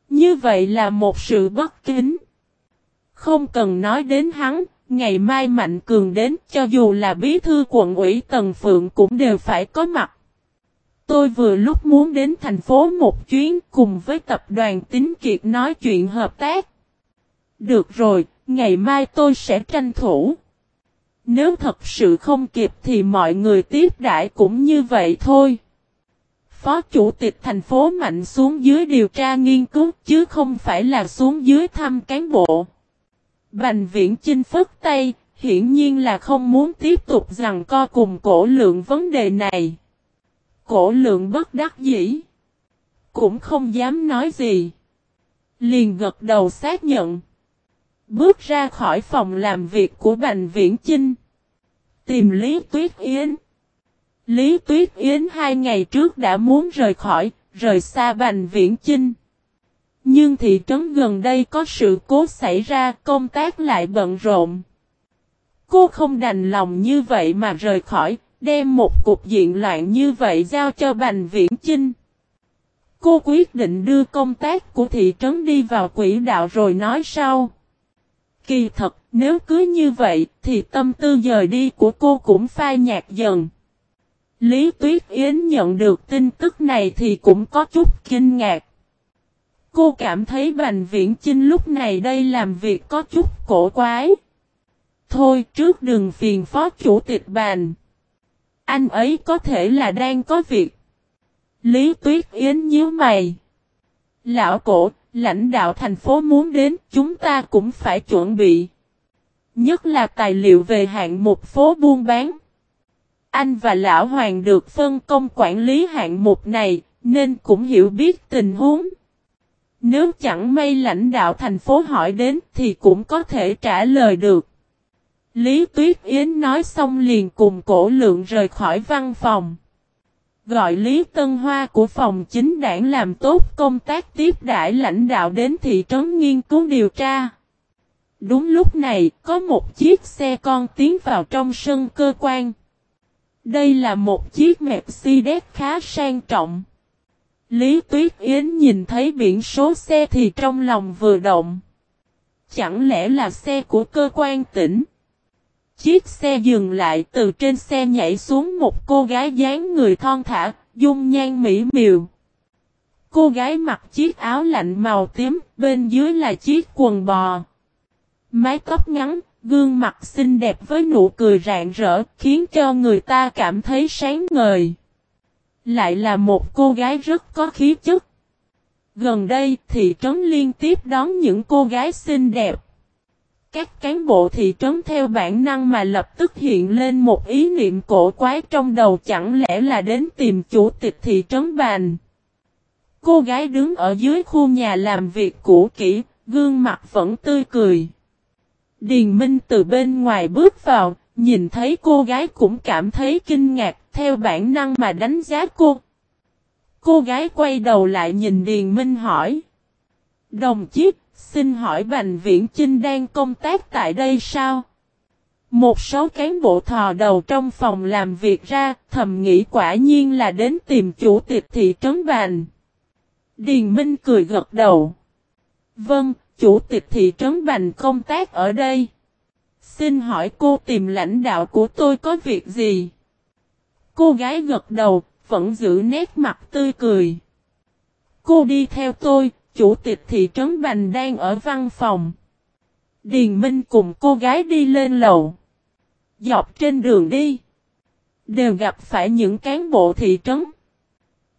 Như vậy là một sự bất kính. Không cần nói đến hắn, ngày mai Mạnh Cường đến cho dù là bí thư quận ủy Tần Phượng cũng đều phải có mặt. Tôi vừa lúc muốn đến thành phố một chuyến cùng với tập đoàn Tín Kiệt nói chuyện hợp tác. Được rồi, ngày mai tôi sẽ tranh thủ. Nếu thật sự không kịp thì mọi người tiếp đãi cũng như vậy thôi. Phó Chủ tịch thành phố Mạnh xuống dưới điều tra nghiên cứu chứ không phải là xuống dưới thăm cán bộ. Bành viễn chinh phức tay, hiển nhiên là không muốn tiếp tục rằng co cùng cổ lượng vấn đề này. Cổ lượng bất đắc dĩ. Cũng không dám nói gì. Liền gật đầu xác nhận. Bước ra khỏi phòng làm việc của Bành Viễn Chinh. Tìm Lý Tuyết Yến. Lý Tuyết Yến hai ngày trước đã muốn rời khỏi, rời xa Bành Viễn Chinh. Nhưng thị trấn gần đây có sự cố xảy ra công tác lại bận rộn. Cô không đành lòng như vậy mà rời khỏi, đem một cục diện loạn như vậy giao cho Bành Viễn Chinh. Cô quyết định đưa công tác của thị trấn đi vào quỹ đạo rồi nói sau. Kỳ thật, nếu cứ như vậy, thì tâm tư dời đi của cô cũng phai nhạt dần. Lý Tuyết Yến nhận được tin tức này thì cũng có chút kinh ngạc. Cô cảm thấy Bành Viễn Chinh lúc này đây làm việc có chút cổ quái. Thôi trước đừng phiền phó chủ tịch bàn. Anh ấy có thể là đang có việc. Lý Tuyết Yến nhíu mày. Lão cổ, lãnh đạo thành phố muốn đến, chúng ta cũng phải chuẩn bị. Nhất là tài liệu về hạng mục phố buôn bán. Anh và Lão Hoàng được phân công quản lý hạng mục này, nên cũng hiểu biết tình huống. Nếu chẳng may lãnh đạo thành phố hỏi đến thì cũng có thể trả lời được. Lý Tuyết Yến nói xong liền cùng cổ lượng rời khỏi văn phòng. Gọi Lý Tân Hoa của phòng chính đảng làm tốt công tác tiếp đãi lãnh đạo đến thị trấn nghiên cứu điều tra. Đúng lúc này, có một chiếc xe con tiến vào trong sân cơ quan. Đây là một chiếc Mercedes khá sang trọng. Lý Tuyết Yến nhìn thấy biển số xe thì trong lòng vừa động. Chẳng lẽ là xe của cơ quan tỉnh? Chiếc xe dừng lại từ trên xe nhảy xuống một cô gái dáng người thon thả, dung nhan mỹ miều. Cô gái mặc chiếc áo lạnh màu tím, bên dưới là chiếc quần bò. Mái tóc ngắn, gương mặt xinh đẹp với nụ cười rạng rỡ, khiến cho người ta cảm thấy sáng ngời. Lại là một cô gái rất có khí chất. Gần đây, thị trấn liên tiếp đón những cô gái xinh đẹp. Các cán bộ thị trấn theo bản năng mà lập tức hiện lên một ý niệm cổ quái trong đầu chẳng lẽ là đến tìm chủ tịch thị trấn bàn. Cô gái đứng ở dưới khu nhà làm việc cũ kỹ, gương mặt vẫn tươi cười. Điền Minh từ bên ngoài bước vào, nhìn thấy cô gái cũng cảm thấy kinh ngạc, theo bản năng mà đánh giá cô. Cô gái quay đầu lại nhìn Điền Minh hỏi. Đồng chí, xin hỏi Bành Viễn Chinh đang công tác tại đây sao? Một số cán bộ thò đầu trong phòng làm việc ra, thầm nghĩ quả nhiên là đến tìm chủ tịch thị trấn Bành. Điền Minh cười gật đầu. Vâng, chủ tịch thị trấn Bành công tác ở đây. Xin hỏi cô tìm lãnh đạo của tôi có việc gì? Cô gái gật đầu, vẫn giữ nét mặt tươi cười. Cô đi theo tôi, chủ tịch thị trấn Bành đang ở văn phòng. Điền Minh cùng cô gái đi lên lầu. Dọc trên đường đi. Đều gặp phải những cán bộ thị trấn.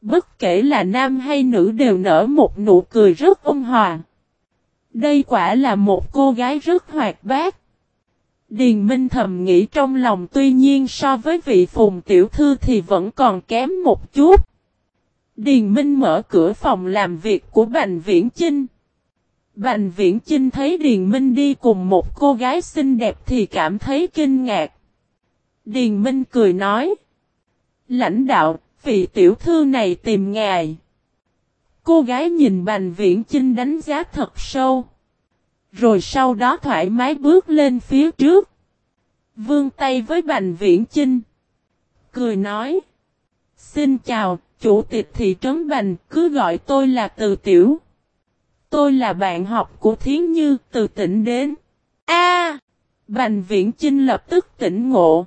Bất kể là nam hay nữ đều nở một nụ cười rất ôn hòa. Đây quả là một cô gái rất hoạt bát. Điền Minh thầm nghĩ trong lòng tuy nhiên so với vị phùng tiểu thư thì vẫn còn kém một chút. Điền Minh mở cửa phòng làm việc của Bành Viễn Chinh. Bành Viễn Chinh thấy Điền Minh đi cùng một cô gái xinh đẹp thì cảm thấy kinh ngạc. Điền Minh cười nói. Lãnh đạo, vị tiểu thư này tìm ngài. Cô gái nhìn Bành Viễn Chinh đánh giá thật sâu. Rồi sau đó thoải mái bước lên phía trước. Vương tay với Bành Viễn Chinh. Cười nói. Xin chào, chủ tịch thị trấn Bành, cứ gọi tôi là Từ Tiểu. Tôi là bạn học của Thiến Như, từ tỉnh đến. A! Bành Viễn Chinh lập tức tỉnh ngộ.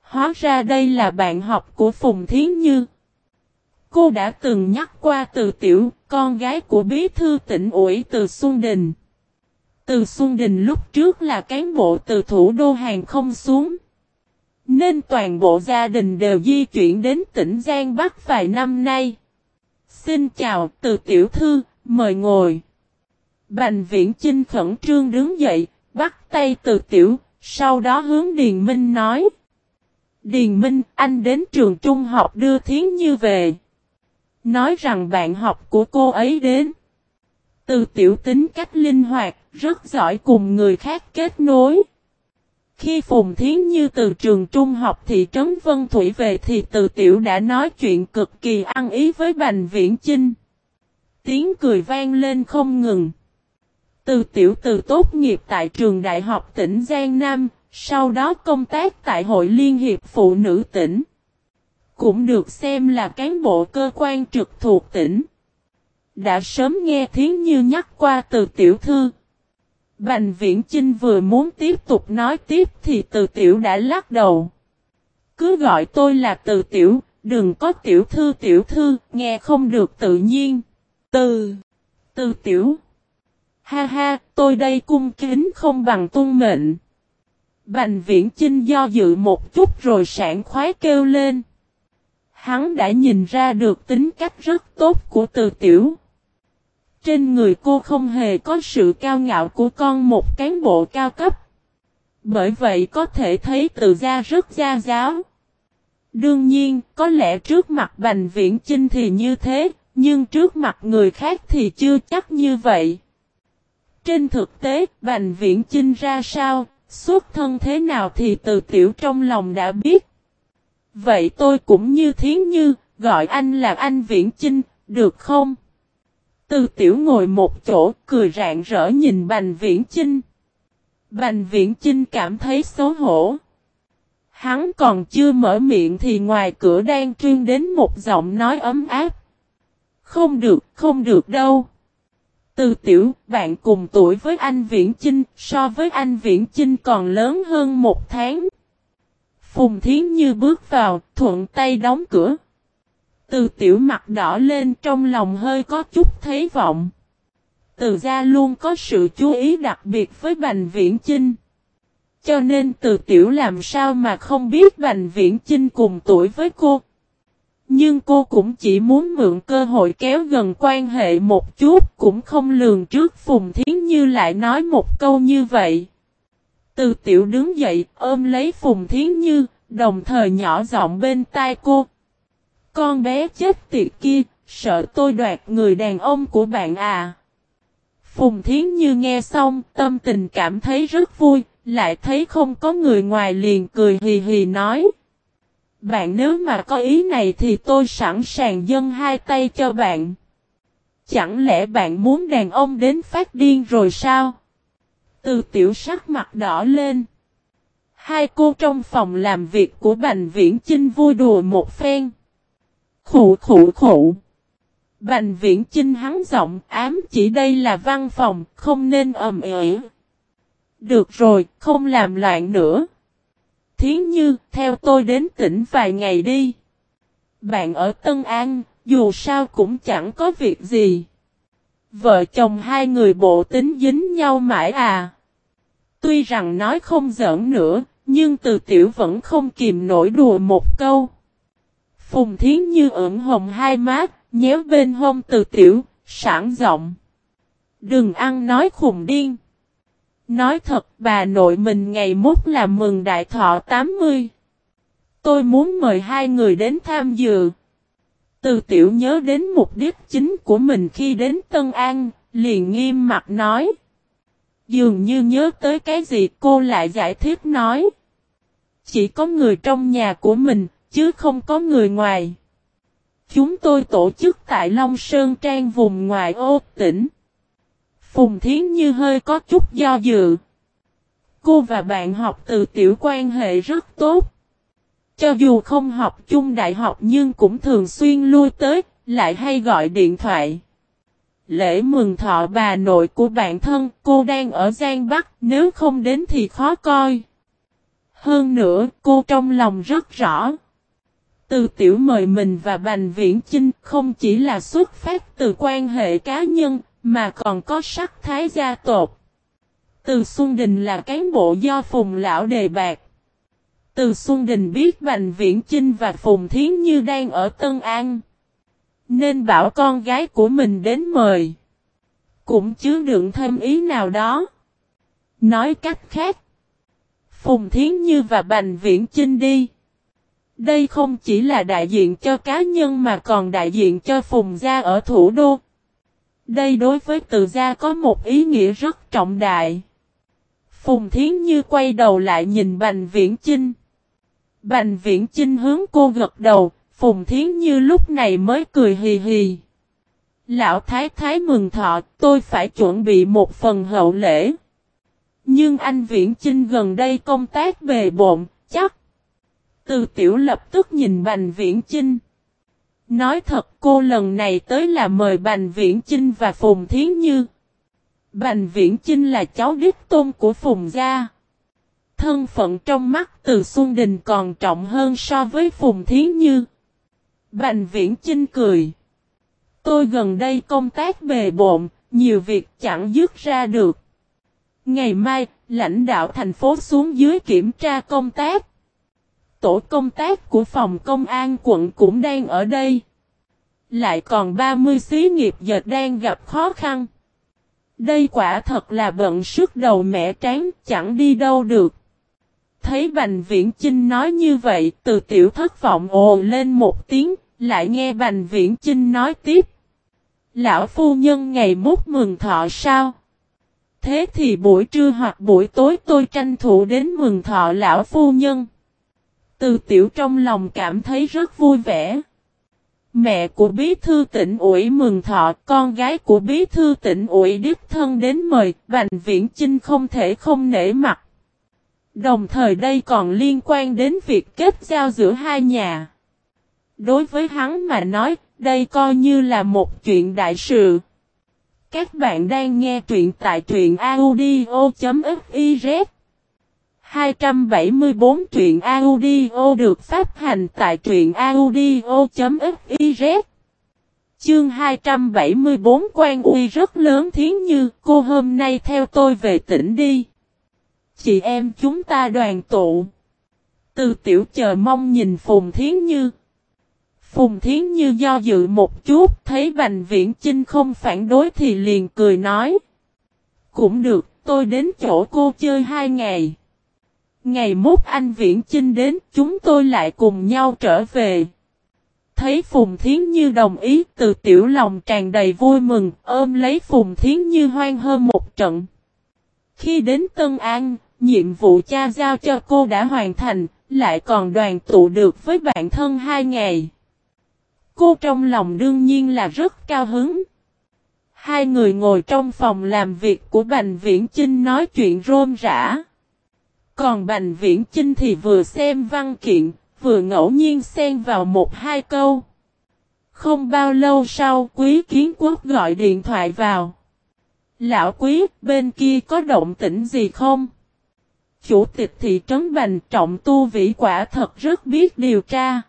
Hóa ra đây là bạn học của Phùng Thiến Như. Cô đã từng nhắc qua từ tiểu, con gái của bí thư tỉnh ủy từ Xuân Đình. Từ Xuân Đình lúc trước là cán bộ từ thủ đô hàng không xuống. Nên toàn bộ gia đình đều di chuyển đến tỉnh Giang Bắc vài năm nay. Xin chào từ tiểu thư, mời ngồi. Bành viễn Trinh khẩn trương đứng dậy, bắt tay từ tiểu, sau đó hướng Điền Minh nói. Điền Minh, anh đến trường trung học đưa Thiến Như về. Nói rằng bạn học của cô ấy đến. Từ tiểu tính cách linh hoạt, rất giỏi cùng người khác kết nối. Khi Phùng Thiến Như từ trường trung học thị trấn Vân Thủy về thì từ tiểu đã nói chuyện cực kỳ ăn ý với Bành Viễn Chinh. Tiếng cười vang lên không ngừng. Từ tiểu từ tốt nghiệp tại trường đại học tỉnh Giang Nam, sau đó công tác tại Hội Liên hiệp Phụ nữ tỉnh. Cũng được xem là cán bộ cơ quan trực thuộc tỉnh. Đã sớm nghe Thiến Như nhắc qua từ tiểu thư. Bành Viễn Chinh vừa muốn tiếp tục nói tiếp thì từ tiểu đã lắc đầu. Cứ gọi tôi là từ tiểu, đừng có tiểu thư tiểu thư, nghe không được tự nhiên. Từ, từ tiểu. Ha ha, tôi đây cung kính không bằng tuân mệnh. Bành viễn Chinh do dự một chút rồi sảng khoái kêu lên. Hắn đã nhìn ra được tính cách rất tốt của từ tiểu. Trên người cô không hề có sự cao ngạo của con một cán bộ cao cấp. Bởi vậy có thể thấy từ gia rất gia giáo. Đương nhiên, có lẽ trước mặt Bành Viễn Chinh thì như thế, nhưng trước mặt người khác thì chưa chắc như vậy. Trên thực tế, Bành Viễn Chinh ra sao, xuất thân thế nào thì từ tiểu trong lòng đã biết. Vậy tôi cũng như thiến như, gọi anh là anh Viễn Chinh, được không? Từ tiểu ngồi một chỗ, cười rạng rỡ nhìn Bành Viễn Chinh. Bành Viễn Chinh cảm thấy xấu hổ. Hắn còn chưa mở miệng thì ngoài cửa đang truyền đến một giọng nói ấm áp. Không được, không được đâu. Từ tiểu, bạn cùng tuổi với anh Viễn Chinh, so với anh Viễn Chinh còn lớn hơn một tháng. Phùng Thiến Như bước vào, thuận tay đóng cửa. Từ tiểu mặt đỏ lên trong lòng hơi có chút thấy vọng. Từ gia luôn có sự chú ý đặc biệt với Bành Viễn Chinh. Cho nên từ tiểu làm sao mà không biết Bành Viễn Chinh cùng tuổi với cô. Nhưng cô cũng chỉ muốn mượn cơ hội kéo gần quan hệ một chút, cũng không lường trước Phùng Thiến Như lại nói một câu như vậy. Từ tiểu đứng dậy, ôm lấy Phùng Thiến Như, đồng thời nhỏ giọng bên tai cô. Con bé chết tiệt kia, sợ tôi đoạt người đàn ông của bạn à. Phùng Thiến Như nghe xong, tâm tình cảm thấy rất vui, lại thấy không có người ngoài liền cười hì hì nói. Bạn nếu mà có ý này thì tôi sẵn sàng dâng hai tay cho bạn. Chẳng lẽ bạn muốn đàn ông đến phát điên rồi sao? Từ tiểu sắc mặt đỏ lên. Hai cô trong phòng làm việc của Bành Viễn Chinh vui đùa một phen. Khủ khủ khủ. Bành Viễn Chinh hắn giọng ám chỉ đây là văn phòng, không nên ầm ĩ. Được rồi, không làm loạn nữa. Thiến Như, theo tôi đến tỉnh vài ngày đi. Bạn ở Tân An, dù sao cũng chẳng có việc gì. Vợ chồng hai người bộ tính dính nhau mãi à. Tuy rằng nói không giỡn nữa, nhưng từ tiểu vẫn không kìm nổi đùa một câu. Phùng Thiến Như ửng hồng hai mát, nhéo bên hông từ tiểu, sẵn giọng. Đừng ăn nói khùng điên. Nói thật bà nội mình ngày mốt là mừng đại thọ 80. Tôi muốn mời hai người đến tham dự. Từ tiểu nhớ đến mục đích chính của mình khi đến Tân An, liền nghiêm mặt nói. Dường như nhớ tới cái gì cô lại giải thích nói. Chỉ có người trong nhà của mình, chứ không có người ngoài. Chúng tôi tổ chức tại Long Sơn Trang vùng ngoài ô tỉnh. Phùng Thiến Như hơi có chút do dự. Cô và bạn học từ tiểu quan hệ rất tốt. Cho dù không học chung đại học nhưng cũng thường xuyên lui tới, lại hay gọi điện thoại. Lễ mừng thọ bà nội của bạn thân, cô đang ở Giang Bắc, nếu không đến thì khó coi. Hơn nữa, cô trong lòng rất rõ. Từ tiểu mời mình và Bành Viễn Chinh không chỉ là xuất phát từ quan hệ cá nhân, mà còn có sắc thái gia tộc. Từ Xuân Đình là cán bộ do Phùng Lão đề bạc. Từ Xuân Đình biết Bành Viễn Chinh và Phùng Thiến Như đang ở Tân An. Nên bảo con gái của mình đến mời. Cũng chứa đựng thêm ý nào đó. Nói cách khác. Phùng Thiến Như và Bành Viễn Chinh đi. Đây không chỉ là đại diện cho cá nhân mà còn đại diện cho Phùng Gia ở thủ đô. Đây đối với từ gia có một ý nghĩa rất trọng đại. Phùng Thiến Như quay đầu lại nhìn Bành Viễn Chinh. Bành Viễn Chinh hướng cô gật đầu, Phùng Thiến Như lúc này mới cười hì hì. Lão Thái Thái mừng thọ, tôi phải chuẩn bị một phần hậu lễ. Nhưng anh Viễn Chinh gần đây công tác bề bộn, chắc. Từ tiểu lập tức nhìn Bành Viễn Chinh. Nói thật cô lần này tới là mời Bành Viễn Chinh và Phùng Thiến Như. Bành Viễn Chinh là cháu đích tôn của Phùng Gia. Thân phận trong mắt từ Xuân Đình còn trọng hơn so với Phùng Thiến Như. Bành Viễn Chinh cười. Tôi gần đây công tác bề bộn, nhiều việc chẳng dứt ra được. Ngày mai, lãnh đạo thành phố xuống dưới kiểm tra công tác. Tổ công tác của phòng công an quận cũng đang ở đây. Lại còn 30 xí nghiệp dệt đang gặp khó khăn. Đây quả thật là bận sức đầu mẹ tráng chẳng đi đâu được. Thấy Bành Viễn Chinh nói như vậy, từ tiểu thất vọng ồ lên một tiếng, lại nghe Bành Viễn Chinh nói tiếp. Lão phu nhân ngày mốt mừng thọ sao? Thế thì buổi trưa hoặc buổi tối tôi tranh thủ đến mừng thọ lão phu nhân. Từ tiểu trong lòng cảm thấy rất vui vẻ. Mẹ của bí thư tỉnh ủy mừng thọ, con gái của bí thư tỉnh ủy đích thân đến mời, Bành Viễn Chinh không thể không nể mặt. Đồng thời đây còn liên quan đến việc kết giao giữa hai nhà. Đối với hắn mà nói, đây coi như là một chuyện đại sự. Các bạn đang nghe truyện tại truyện audio.fiz 274 truyện audio được phát hành tại truyện audio.fiz Chương 274 quan uy rất lớn thiến như cô hôm nay theo tôi về tỉnh đi. Chị em chúng ta đoàn tụ. Từ tiểu chờ mong nhìn Phùng Thiến Như. Phùng Thiến Như do dự một chút, thấy Bành Viễn Chinh không phản đối thì liền cười nói. Cũng được, tôi đến chỗ cô chơi hai ngày. Ngày mốt anh Viễn Chinh đến, chúng tôi lại cùng nhau trở về. Thấy Phùng Thiến Như đồng ý, từ tiểu lòng tràn đầy vui mừng, ôm lấy Phùng Thiến Như hoan hơn một trận. Khi đến Tân An, nhiệm vụ cha giao cho cô đã hoàn thành, lại còn đoàn tụ được với bạn thân hai ngày. Cô trong lòng đương nhiên là rất cao hứng. Hai người ngồi trong phòng làm việc của Bành Viễn Chinh nói chuyện rôm rã. Còn Bành Viễn Chinh thì vừa xem văn kiện, vừa ngẫu nhiên xen vào một hai câu. Không bao lâu sau quý kiến quốc gọi điện thoại vào. Lão quý, bên kia có động tĩnh gì không? Chủ tịch thị trấn Bành Trọng Tu Vĩ quả thật rất biết điều tra.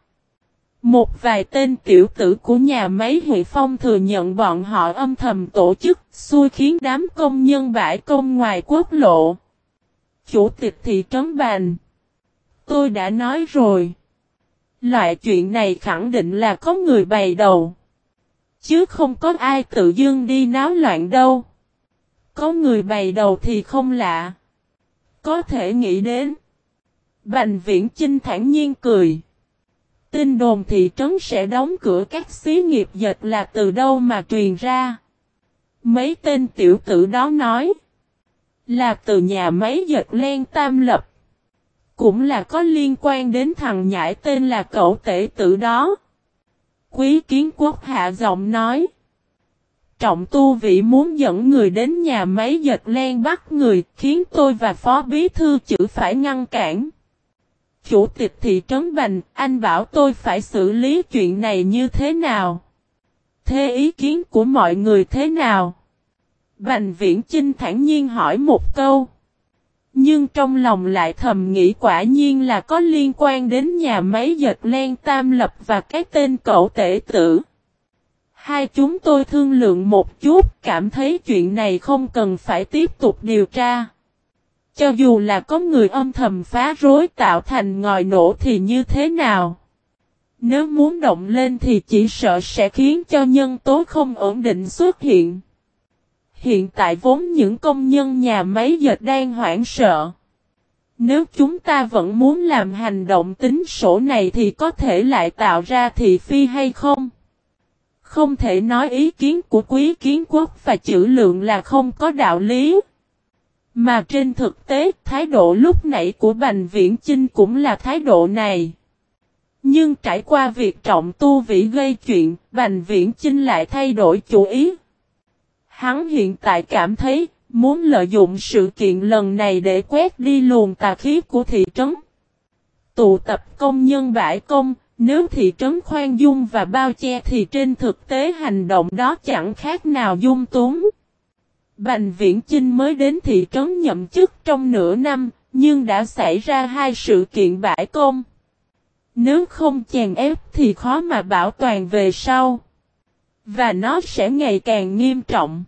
Một vài tên tiểu tử của nhà máy Huệ Phong thừa nhận bọn họ âm thầm tổ chức, xui khiến đám công nhân bãi công ngoài quốc lộ. Chủ tịch thị trấn Bành Tôi đã nói rồi. Loại chuyện này khẳng định là có người bày đầu. Chứ không có ai tự dưng đi náo loạn đâu. Có người bày đầu thì không lạ. Có thể nghĩ đến. Bành viễn Trinh thản nhiên cười. Tin đồn thị trấn sẽ đóng cửa các xí nghiệp dệt là từ đâu mà truyền ra. Mấy tên tiểu tử đó nói. Là từ nhà máy dệt len tam lập. Cũng là có liên quan đến thằng nhãi tên là cậu tể tử đó. Quý kiến quốc hạ giọng nói. Trọng tu vị muốn dẫn người đến nhà máy dệt len bắt người, khiến tôi và phó bí thư chữ phải ngăn cản. Chủ tịch thị trấn Bành, anh bảo tôi phải xử lý chuyện này như thế nào? Thế ý kiến của mọi người thế nào? Bành viễn Chinh thản nhiên hỏi một câu. Nhưng trong lòng lại thầm nghĩ quả nhiên là có liên quan đến nhà máy dệt len tam lập và cái tên cậu tể tử. Hai chúng tôi thương lượng một chút, cảm thấy chuyện này không cần phải tiếp tục điều tra. Cho dù là có người âm thầm phá rối tạo thành ngòi nổ thì như thế nào? Nếu muốn động lên thì chỉ sợ sẽ khiến cho nhân tố không ổn định xuất hiện. Hiện tại vốn những công nhân nhà máy dệt đang hoảng sợ. Nếu chúng ta vẫn muốn làm hành động tính sổ này thì có thể lại tạo ra thị phi hay không? Không thể nói ý kiến của quý kiến quốc và chữ lượng là không có đạo lý. Mà trên thực tế, thái độ lúc nãy của Bành Viễn Chinh cũng là thái độ này. Nhưng trải qua việc trọng tu vĩ gây chuyện, Bành Viễn Chinh lại thay đổi chủ ý. Hắn hiện tại cảm thấy, muốn lợi dụng sự kiện lần này để quét đi luồng tà khí của thị trấn. Tụ tập công nhân bãi công, nếu thị trấn khoan dung và bao che thì trên thực tế hành động đó chẳng khác nào dung túng. Bành Viễn Chinh mới đến thị trấn nhậm chức trong nửa năm, nhưng đã xảy ra hai sự kiện bãi công. Nếu không chèn ép thì khó mà bảo toàn về sau. Và nó sẽ ngày càng nghiêm trọng.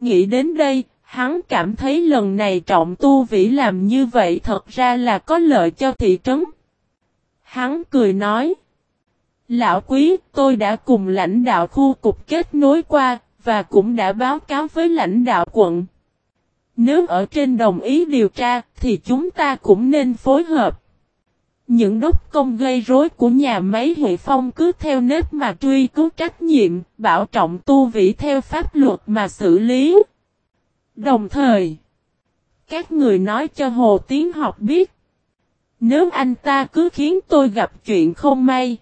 Nghĩ đến đây, hắn cảm thấy lần này trọng tu vĩ làm như vậy thật ra là có lợi cho thị trấn. Hắn cười nói. Lão quý, tôi đã cùng lãnh đạo khu cục kết nối qua, và cũng đã báo cáo với lãnh đạo quận. Nếu ở trên đồng ý điều tra, thì chúng ta cũng nên phối hợp. Những đốc công gây rối của nhà máy Huệ Phong cứ theo nếp mà truy cứu trách nhiệm, bảo trọng tu vị theo pháp luật mà xử lý. Đồng thời, các người nói cho Hồ Tiến học biết, nếu anh ta cứ khiến tôi gặp chuyện không may,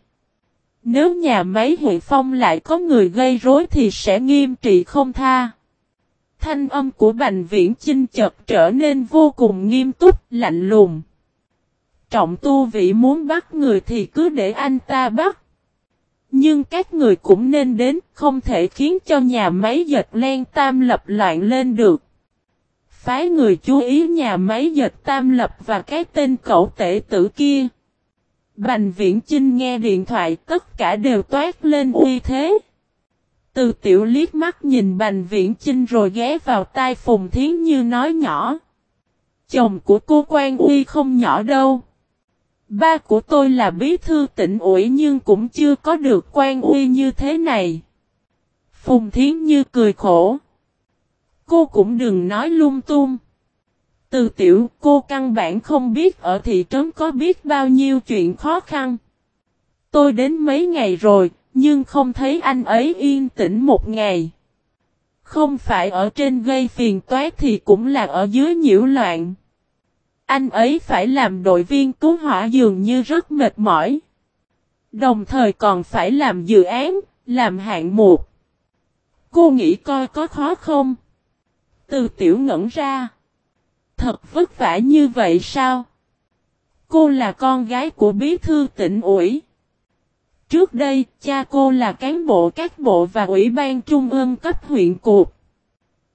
nếu nhà máy Huệ Phong lại có người gây rối thì sẽ nghiêm trị không tha. Thanh âm của Bành Viễn Chinh chợt trở nên vô cùng nghiêm túc, lạnh lùng. Trọng tu vị muốn bắt người thì cứ để anh ta bắt. Nhưng các người cũng nên đến, không thể khiến cho nhà máy dệt len tam lập loạn lên được. Phái người chú ý nhà máy dệt tam lập và cái tên cậu tể tử kia. Bành viễn Chinh nghe điện thoại, tất cả đều toát lên uy thế. Từ tiểu liếc mắt nhìn bành viễn Chinh rồi ghé vào tai Phùng Thiến Như nói nhỏ. Chồng của cô quan uy không nhỏ đâu. Ba của tôi là bí thư tỉnh ủy nhưng cũng chưa có được quan uy như thế này. Phùng Thiến Như cười khổ. Cô cũng đừng nói lung tung. Từ tiểu cô căn bản không biết ở thị trấn có biết bao nhiêu chuyện khó khăn. Tôi đến mấy ngày rồi, nhưng không thấy anh ấy yên tĩnh một ngày. Không phải ở trên gây phiền toát thì cũng là ở dưới nhiễu loạn. Anh ấy phải làm đội viên cứu hỏa dường như rất mệt mỏi. Đồng thời còn phải làm dự án, làm hạng mục. Cô nghĩ coi có khó không? Từ tiểu ngẩn ra. Thật vất vả như vậy sao? Cô là con gái của bí thư tỉnh ủy. Trước đây, cha cô là cán bộ các bộ và ủy ban trung ương cấp huyện cục.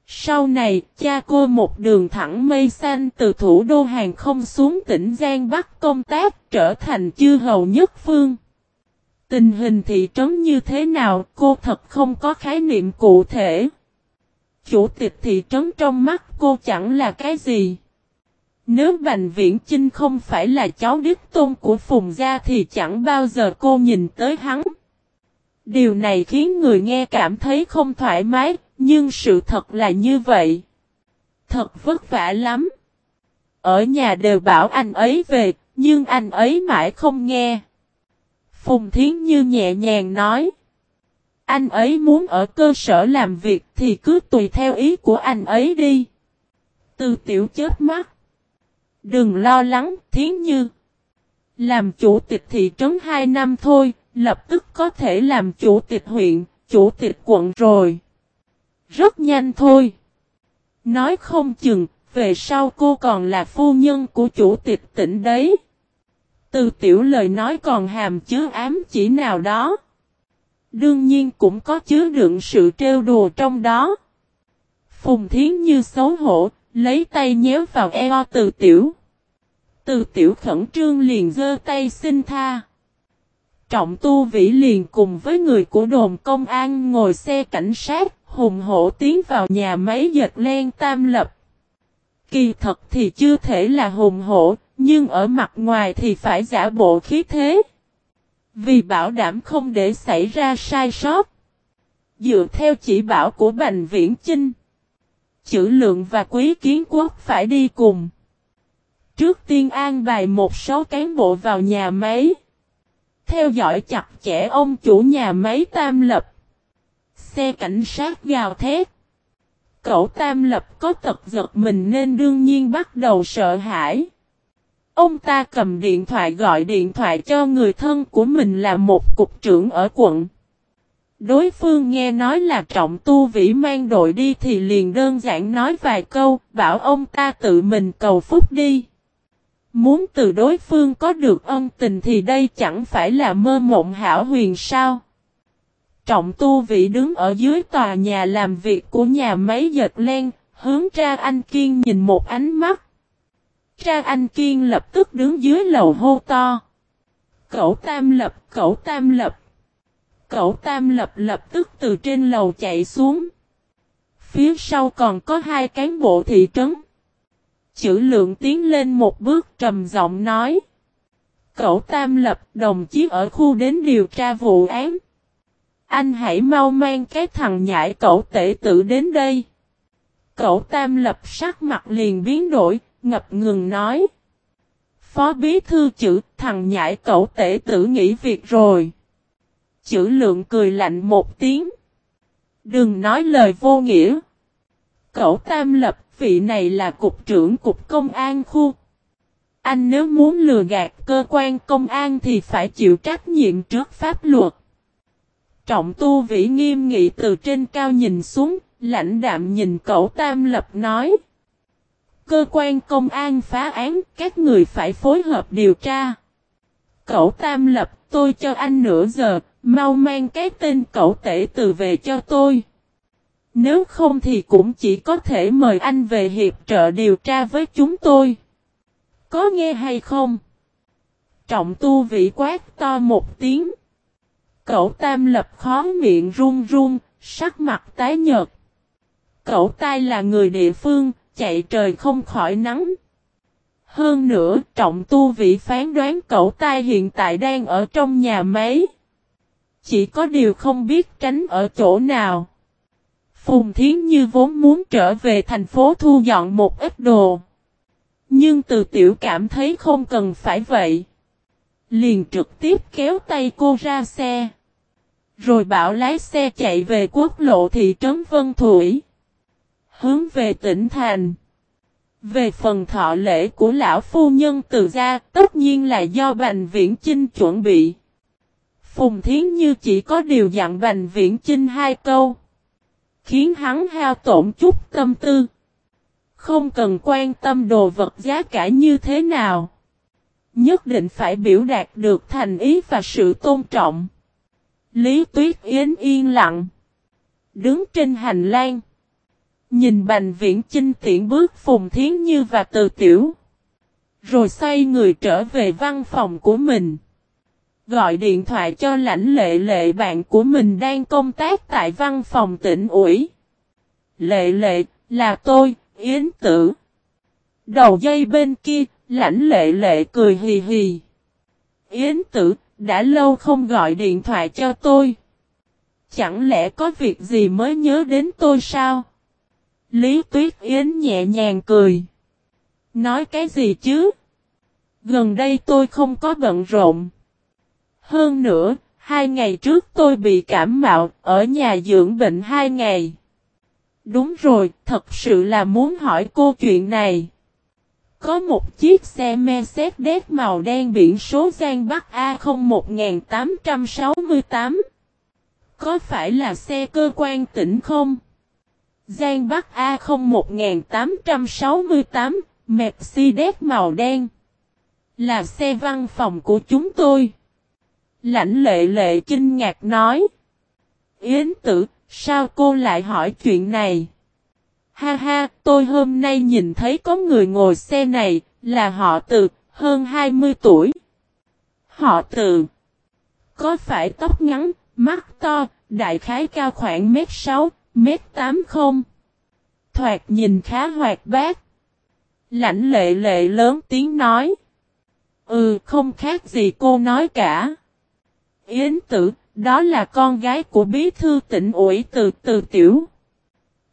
Sau này, cha cô một đường thẳng mây xanh từ thủ đô hàng không xuống tỉnh Giang Bắc công tác trở thành chư hầu nhất phương. Tình hình thị trấn như thế nào cô thật không có khái niệm cụ thể. Chủ tịch thị trấn trong mắt cô chẳng là cái gì. Nếu Bành Viễn Chinh không phải là cháu đích tôn của Phùng Gia thì chẳng bao giờ cô nhìn tới hắn. Điều này khiến người nghe cảm thấy không thoải mái, nhưng sự thật là như vậy. Thật vất vả lắm. Ở nhà đều bảo anh ấy về, nhưng anh ấy mãi không nghe. Phùng Thiến Như nhẹ nhàng nói. Anh ấy muốn ở cơ sở làm việc thì cứ tùy theo ý của anh ấy đi. Từ tiểu chết mắt. Đừng lo lắng, Thiến Như. Làm chủ tịch thị trấn 2 năm thôi, lập tức có thể làm chủ tịch huyện, chủ tịch quận rồi. Rất nhanh thôi. Nói không chừng, về sau cô còn là phu nhân của chủ tịch tỉnh đấy. Từ tiểu lời nói còn hàm chứa ám chỉ nào đó. Đương nhiên cũng có chứa đựng sự trêu đùa trong đó. Phùng Thiến Như xấu hổ, lấy tay nhéo vào eo từ tiểu. Từ tiểu khẩn trương liền giơ tay xin tha. Trọng tu vĩ liền cùng với người của đồn công an ngồi xe cảnh sát, hùng hổ tiến vào nhà máy dệt len tam lập. Kỳ thật thì chưa thể là hùng hổ, nhưng ở mặt ngoài thì phải giả bộ khí thế. Vì bảo đảm không để xảy ra sai sót. Dựa theo chỉ bảo của Bành Viễn Chinh. Chữ lượng và quý kiến quốc phải đi cùng. Trước tiên an bài một số cán bộ vào nhà máy. Theo dõi chặt chẽ ông chủ nhà máy tam lập. Xe cảnh sát gào thét. Cậu tam lập có tật giật mình nên đương nhiên bắt đầu sợ hãi. Ông ta cầm điện thoại gọi điện thoại cho người thân của mình là một cục trưởng ở quận. Đối phương nghe nói là trọng tu vĩ mang đội đi thì liền đơn giản nói vài câu, bảo ông ta tự mình cầu phúc đi. Muốn từ đối phương có được ân tình thì đây chẳng phải là mơ mộng hảo huyền sao. Trọng tu vị đứng ở dưới tòa nhà làm việc của nhà máy dệt len, hướng ra anh Kiên nhìn một ánh mắt ra Anh Kiên lập tức đứng dưới lầu hô to. Cậu Tam Lập, cậu Tam Lập. Cậu Tam Lập lập tức từ trên lầu chạy xuống. Phía sau còn có hai cán bộ thị trấn. Chữ lượng tiến lên một bước trầm giọng nói. Cậu Tam Lập đồng chí ở khu đến điều tra vụ án. Anh hãy mau mang cái thằng nhãi cậu tể tử đến đây. Cậu Tam Lập sắc mặt liền biến đổi, ngập ngừng nói. Phó bí thư chữ thằng nhãi cậu tể tử nghỉ việc rồi. Chữ lượng cười lạnh một tiếng. Đừng nói lời vô nghĩa. Cậu Tam Lập vị này là cục trưởng cục công an khu. Anh nếu muốn lừa gạt cơ quan công an thì phải chịu trách nhiệm trước pháp luật. Trọng tu vĩ nghiêm nghị từ trên cao nhìn xuống, lãnh đạm nhìn cậu Tam Lập nói. Cơ quan công an phá án, các người phải phối hợp điều tra. Cậu Tam Lập, tôi cho anh nửa giờ, Mau mang cái tên cậu tể từ về cho tôi. Nếu không thì cũng chỉ có thể mời anh về hiệp trợ điều tra với chúng tôi. Có nghe hay không? Trọng tu vị quát to một tiếng. Cậu tam lập khó miệng run run, sắc mặt tái nhợt. Cậu tai là người địa phương, chạy trời không khỏi nắng. Hơn nữa, trọng tu vị phán đoán cậu tai hiện tại đang ở trong nhà máy. Chỉ có điều không biết tránh ở chỗ nào. Phùng Thiến Như vốn muốn trở về thành phố thu dọn một ít đồ. Nhưng từ tiểu cảm thấy không cần phải vậy. Liền trực tiếp kéo tay cô ra xe. Rồi bảo lái xe chạy về quốc lộ thị trấn Vân Thủy. Hướng về tỉnh thành. Về phần thọ lễ của lão phu nhân từ gia, tất nhiên là do Bành Viễn Chinh chuẩn bị. Phùng Thiến Như chỉ có điều dặn Bành Viễn Chinh hai câu. Khiến hắn hao tổn chút tâm tư. Không cần quan tâm đồ vật giá cả như thế nào. Nhất định phải biểu đạt được thành ý và sự tôn trọng. Lý Tuyết Yến yên lặng. Đứng trên hành lang. Nhìn Bành Viễn Chinh tiện bước Phùng Thiến Như và Từ Tiểu. Rồi xoay người trở về văn phòng của mình. Gọi điện thoại cho lãnh lệ lệ bạn của mình đang công tác tại văn phòng tỉnh ủy. Lệ lệ, là tôi, Yến Tử. Đầu dây bên kia, lãnh lệ lệ cười hì hì. Yến Tử, đã lâu không gọi điện thoại cho tôi. Chẳng lẽ có việc gì mới nhớ đến tôi sao? Lý Tuyết Yến nhẹ nhàng cười. Nói cái gì chứ? Gần đây tôi không có bận rộn. Hơn nữa, hai ngày trước tôi bị cảm mạo, ở nhà dưỡng bệnh hai ngày. Đúng rồi, thật sự là muốn hỏi cô chuyện này. Có một chiếc xe Mercedes màu đen biển số Giang Bắc A01868. Có phải là xe cơ quan tỉnh không? Giang Bắc A01868, Mercedes màu đen. Là xe văn phòng của chúng tôi. Lãnh lệ lệ kinh ngạc nói. Yến tử, sao cô lại hỏi chuyện này? Ha ha, tôi hôm nay nhìn thấy có người ngồi xe này, là họ từ, hơn 20 tuổi. Họ từ. Có phải tóc ngắn, mắt to, đại khái cao khoảng mét 6, mét tám không? Thoạt nhìn khá hoạt bát. Lãnh lệ lệ lớn tiếng nói. Ừ, không khác gì cô nói cả. Yến tử, đó là con gái của bí thư tỉnh ủy từ từ tiểu.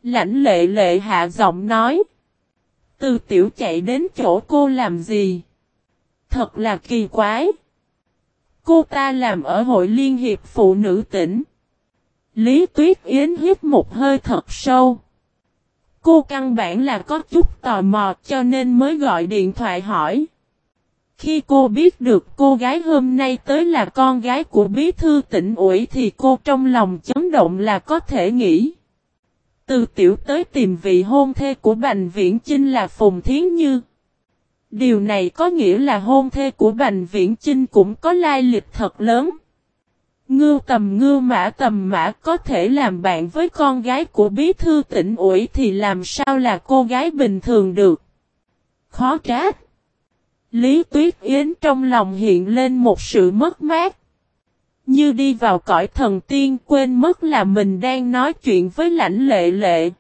Lãnh lệ lệ hạ giọng nói. Từ tiểu chạy đến chỗ cô làm gì? Thật là kỳ quái. Cô ta làm ở hội liên hiệp phụ nữ tỉnh. Lý Tuyết Yến hít một hơi thật sâu. Cô căn bản là có chút tò mò cho nên mới gọi điện thoại hỏi. Khi cô biết được cô gái hôm nay tới là con gái của bí thư tỉnh ủy thì cô trong lòng chấn động là có thể nghĩ. Từ tiểu tới tìm vị hôn thê của Bành Viễn Chinh là Phùng Thiến Như. Điều này có nghĩa là hôn thê của Bành Viễn Chinh cũng có lai lịch thật lớn. Ngưu tầm ngưu mã tầm mã có thể làm bạn với con gái của bí thư tỉnh ủy thì làm sao là cô gái bình thường được. Khó trách. Lý Tuyết Yến trong lòng hiện lên một sự mất mát. Như đi vào cõi thần tiên quên mất là mình đang nói chuyện với lãnh lệ lệ.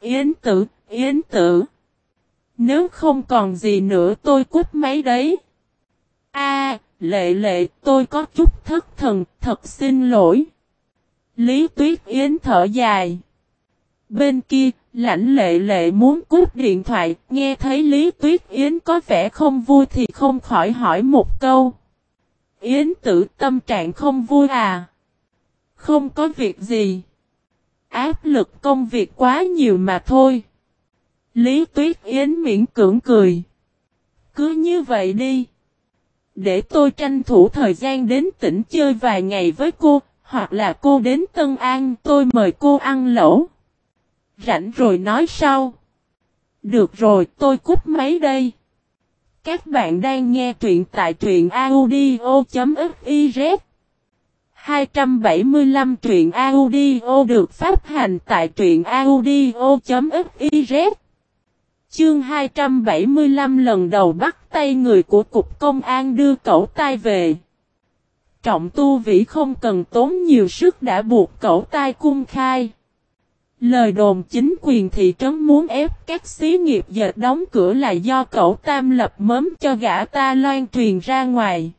Yến tử, Yến tử. Nếu không còn gì nữa tôi cút máy đấy. Lệ lệ tôi có chút thất thần, thật xin lỗi. Lý Tuyết Yến thở dài. Bên kia, lãnh lệ lệ muốn cút điện thoại, nghe thấy Lý Tuyết Yến có vẻ không vui thì không khỏi hỏi một câu. Yến tử tâm trạng không vui à? Không có việc gì. Áp lực công việc quá nhiều mà thôi. Lý Tuyết Yến miễn cưỡng cười. Cứ như vậy đi. Để tôi tranh thủ thời gian đến tỉnh chơi vài ngày với cô, hoặc là cô đến Tân An tôi mời cô ăn lẩu. Rảnh rồi nói sau. Được rồi tôi cúp máy đây. Các bạn đang nghe truyện tại truyện audio.fiz 275 truyện audio được phát hành tại truyện audio.fiz Chương 275 lần đầu bắt tay người của Cục Công an đưa cậu tai về. Trọng tu vĩ không cần tốn nhiều sức đã buộc cậu tai cung khai. Lời đồn chính quyền thị trấn muốn ép các xí nghiệp dệt đóng cửa là do cậu tam lập mớm cho gã ta loan truyền ra ngoài.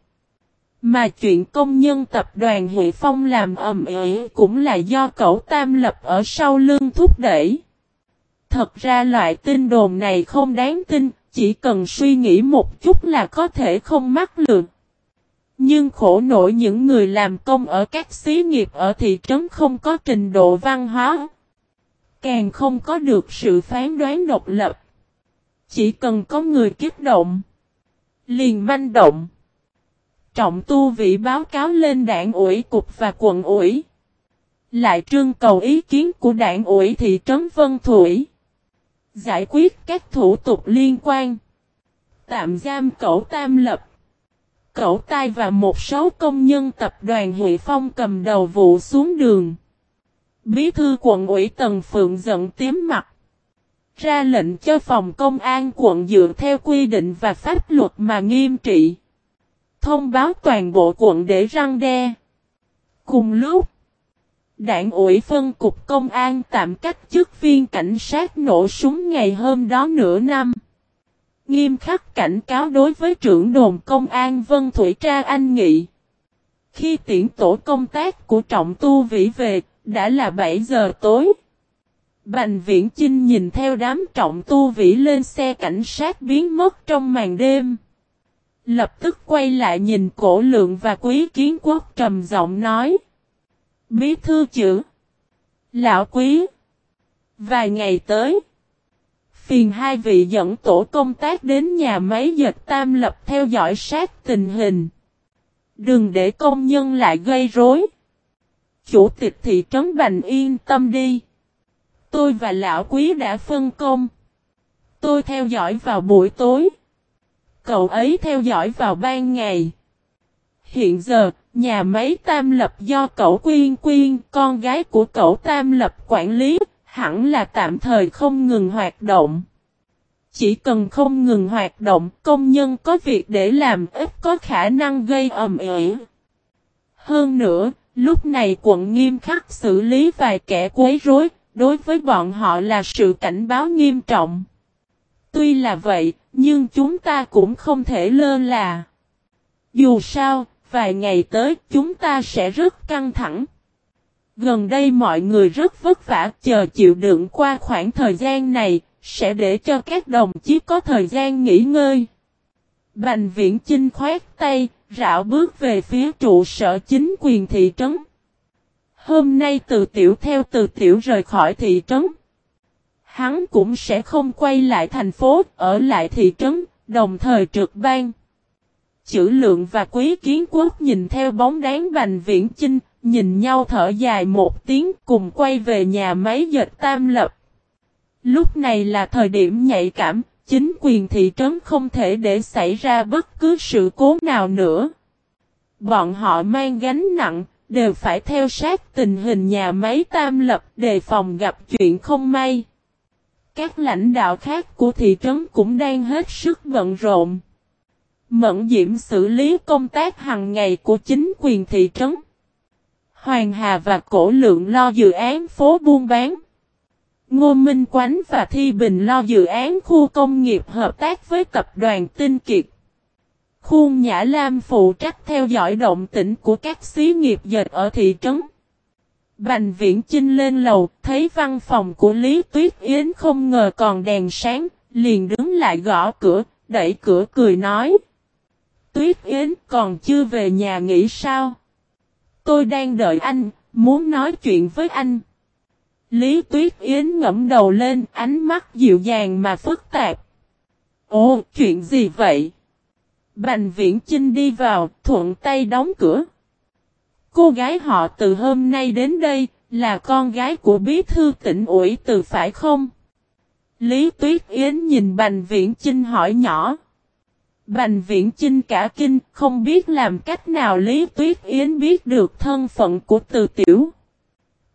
Mà chuyện công nhân tập đoàn Hệ Phong làm ầm ĩ cũng là do cậu tam lập ở sau lưng thúc đẩy. Thật ra loại tin đồn này không đáng tin, chỉ cần suy nghĩ một chút là có thể không mắc lượt. Nhưng khổ nổi những người làm công ở các xí nghiệp ở thị trấn không có trình độ văn hóa. Càng không có được sự phán đoán độc lập. Chỉ cần có người kích động. Liền manh động. Trọng tu vị báo cáo lên đảng ủy cục và quận ủy. Lại trương cầu ý kiến của đảng ủy thị trấn Vân Thủy. Giải quyết các thủ tục liên quan. Tạm giam cậu Tam Lập. Cậu Tai và một số công nhân tập đoàn Huệ Phong cầm đầu vụ xuống đường. Bí thư quận ủy Tần Phượng giận tím mặt. Ra lệnh cho phòng công an quận dựa theo quy định và pháp luật mà nghiêm trị. Thông báo toàn bộ quận để răng đe. Cùng lúc, đảng ủy phân cục công an tạm cách chức viên cảnh sát nổ súng ngày hôm đó nửa năm. Nghiêm khắc cảnh cáo đối với trưởng đồn công an Vân Thủy Tra Anh Nghị. Khi tiễn tổ công tác của Trọng Tu Vĩ về, đã là 7 giờ tối. Bành Viễn Chinh nhìn theo đám Trọng Tu Vĩ lên xe cảnh sát biến mất trong màn đêm. Lập tức quay lại nhìn cổ lượng và quý kiến quốc trầm giọng nói. Bí thư chữ. Lão quý. Vài ngày tới. Phiền hai vị dẫn tổ công tác đến nhà máy dệt tam lập theo dõi sát tình hình. Đừng để công nhân lại gây rối. Chủ tịch thị trấn Bành yên tâm đi. Tôi và lão quý đã phân công. Tôi theo dõi vào buổi tối. Cậu ấy theo dõi vào ban ngày. Hiện giờ, nhà máy tam lập do cậu Quyên Quyên, con gái của cậu tam lập quản lý, hẳn là tạm thời không ngừng hoạt động. Chỉ cần không ngừng hoạt động, công nhân có việc để làm ít có khả năng gây ầm ĩ. Hơn nữa, lúc này quận nghiêm khắc xử lý vài kẻ quấy rối, đối với bọn họ là sự cảnh báo nghiêm trọng. Tuy là vậy, nhưng chúng ta cũng không thể lơ là. Dù sao, vài ngày tới chúng ta sẽ rất căng thẳng. Gần đây mọi người rất vất vả chờ chịu đựng qua khoảng thời gian này, sẽ để cho các đồng chí có thời gian nghỉ ngơi. Bành viễn chinh khoát tay, rảo bước về phía trụ sở chính quyền thị trấn. Hôm nay từ tiểu theo từ tiểu rời khỏi thị trấn. Hắn cũng sẽ không quay lại thành phố, ở lại thị trấn, đồng thời trực ban. Chữ lượng và quý kiến quốc nhìn theo bóng đáng bành viễn chinh, nhìn nhau thở dài một tiếng cùng quay về nhà máy dệt tam lập. Lúc này là thời điểm nhạy cảm, chính quyền thị trấn không thể để xảy ra bất cứ sự cố nào nữa. Bọn họ mang gánh nặng, đều phải theo sát tình hình nhà máy tam lập đề phòng gặp chuyện không may. Các lãnh đạo khác của thị trấn cũng đang hết sức bận rộn. Mẫn diễm xử lý công tác hàng ngày của chính quyền thị trấn. Hoàng Hà và Cổ Lượng lo dự án phố buôn bán. Ngô Minh Quánh và Thi Bình lo dự án khu công nghiệp hợp tác với tập đoàn Tinh Kiệt. Khuôn Nhã Lam phụ trách theo dõi động tĩnh của các xí nghiệp dệt ở thị trấn. Bành viễn chinh lên lầu, thấy văn phòng của Lý Tuyết Yến không ngờ còn đèn sáng, liền đứng lại gõ cửa, đẩy cửa cười nói. Tuyết Yến còn chưa về nhà nghỉ sao? Tôi đang đợi anh, muốn nói chuyện với anh. Lý Tuyết Yến ngẫm đầu lên, ánh mắt dịu dàng mà phức tạp. Ồ, chuyện gì vậy? Bành viễn Trinh đi vào, thuận tay đóng cửa. Cô gái họ từ hôm nay đến đây, là con gái của bí thư tỉnh ủy từ phải không? Lý Tuyết Yến nhìn Bành Viễn Chinh hỏi nhỏ. Bành viễn chinh cả kinh, không biết làm cách nào Lý Tuyết Yến biết được thân phận của từ tiểu.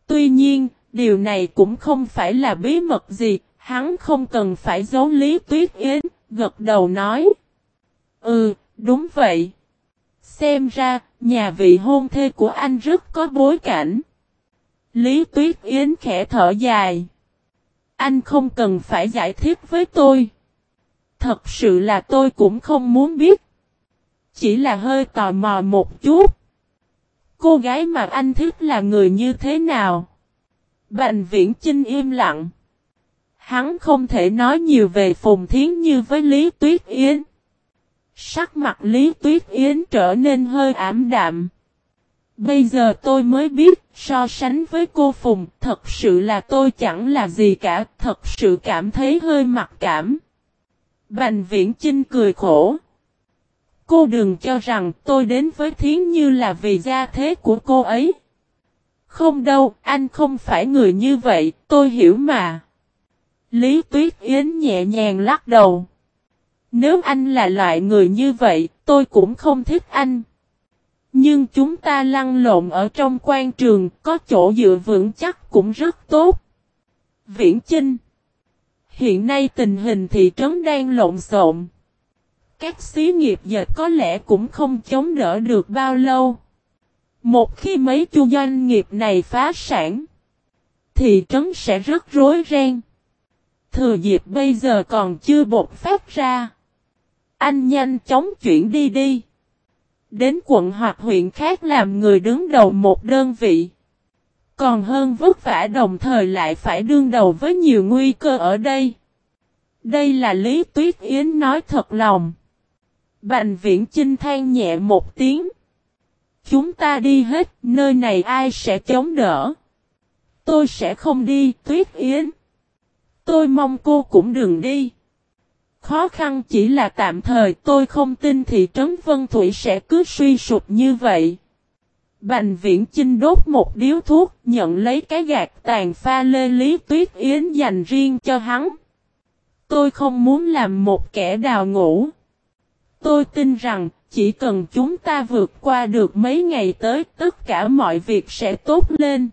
Tuy nhiên, điều này cũng không phải là bí mật gì, hắn không cần phải giấu Lý Tuyết Yến, gật đầu nói. Ừ, đúng vậy. Xem ra, nhà vị hôn thê của anh rất có bối cảnh. Lý Tuyết Yến khẽ thở dài. Anh không cần phải giải thích với tôi. Thật sự là tôi cũng không muốn biết. Chỉ là hơi tò mò một chút. Cô gái mà anh thích là người như thế nào? Bành viễn Chinh im lặng. Hắn không thể nói nhiều về Phùng Thiến Như với Lý Tuyết Yến. Sắc mặt Lý Tuyết Yến trở nên hơi ảm đạm. Bây giờ tôi mới biết, so sánh với cô Phùng, thật sự là tôi chẳng là gì cả, thật sự cảm thấy hơi mặc cảm. Bành viễn Chinh cười khổ. Cô đừng cho rằng tôi đến với Thiến Như là vì gia thế của cô ấy. Không đâu, anh không phải người như vậy, tôi hiểu mà. Lý Tuyết Yến nhẹ nhàng lắc đầu. Nếu anh là loại người như vậy, tôi cũng không thích anh. Nhưng chúng ta lăn lộn ở trong quan trường, có chỗ dựa vững chắc cũng rất tốt. Viễn Chinh Hiện nay tình hình thị trấn đang lộn xộn. Các xí nghiệp dệt có lẽ cũng không chống đỡ được bao lâu. Một khi mấy chu doanh nghiệp này phá sản, thị trấn sẽ rất rối ren. Thừa dịp bây giờ còn chưa bột phát ra. Anh nhanh chóng chuyển đi đi. Đến quận hoặc huyện khác làm người đứng đầu một đơn vị. Còn hơn vất vả đồng thời lại phải đương đầu với nhiều nguy cơ ở đây. Đây là Lý Tuyết Yến nói thật lòng. Bành viễn Chinh than nhẹ một tiếng. Chúng ta đi hết, nơi này ai sẽ chống đỡ? Tôi sẽ không đi, Tuyết Yến. Tôi mong cô cũng đừng đi. Khó khăn chỉ là tạm thời tôi không tin thị trấn Vân Thủy sẽ cứ suy sụp như vậy. Bành viễn Chinh đốt một điếu thuốc, nhận lấy cái gạt tàn pha lê lý tuyết yến dành riêng cho hắn. Tôi không muốn làm một kẻ đào ngũ. Tôi tin rằng, chỉ cần chúng ta vượt qua được mấy ngày tới, tất cả mọi việc sẽ tốt lên.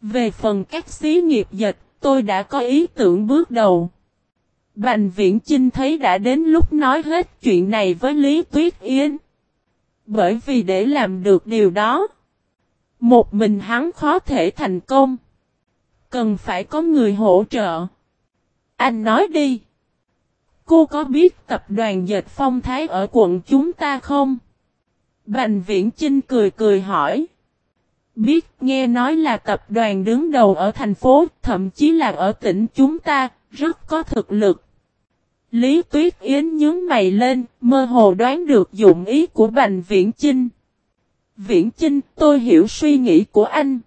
Về phần các xí nghiệp dịch, tôi đã có ý tưởng bước đầu. Bành viễn Chinh thấy đã đến lúc nói hết chuyện này với Lý Tuyết Yến. Bởi vì để làm được điều đó, một mình hắn khó thể thành công. Cần phải có người hỗ trợ. Anh nói đi. Cô có biết tập đoàn dệt phong thái ở quận chúng ta không? Bành viễn Chinh cười cười hỏi. Biết nghe nói là tập đoàn đứng đầu ở thành phố, thậm chí là ở tỉnh chúng ta, rất có thực lực. Lý Tuyết Yến nhướng mày lên, mơ hồ đoán được dụng ý của Bành Viễn Chinh. Viễn Chinh, tôi hiểu suy nghĩ của anh.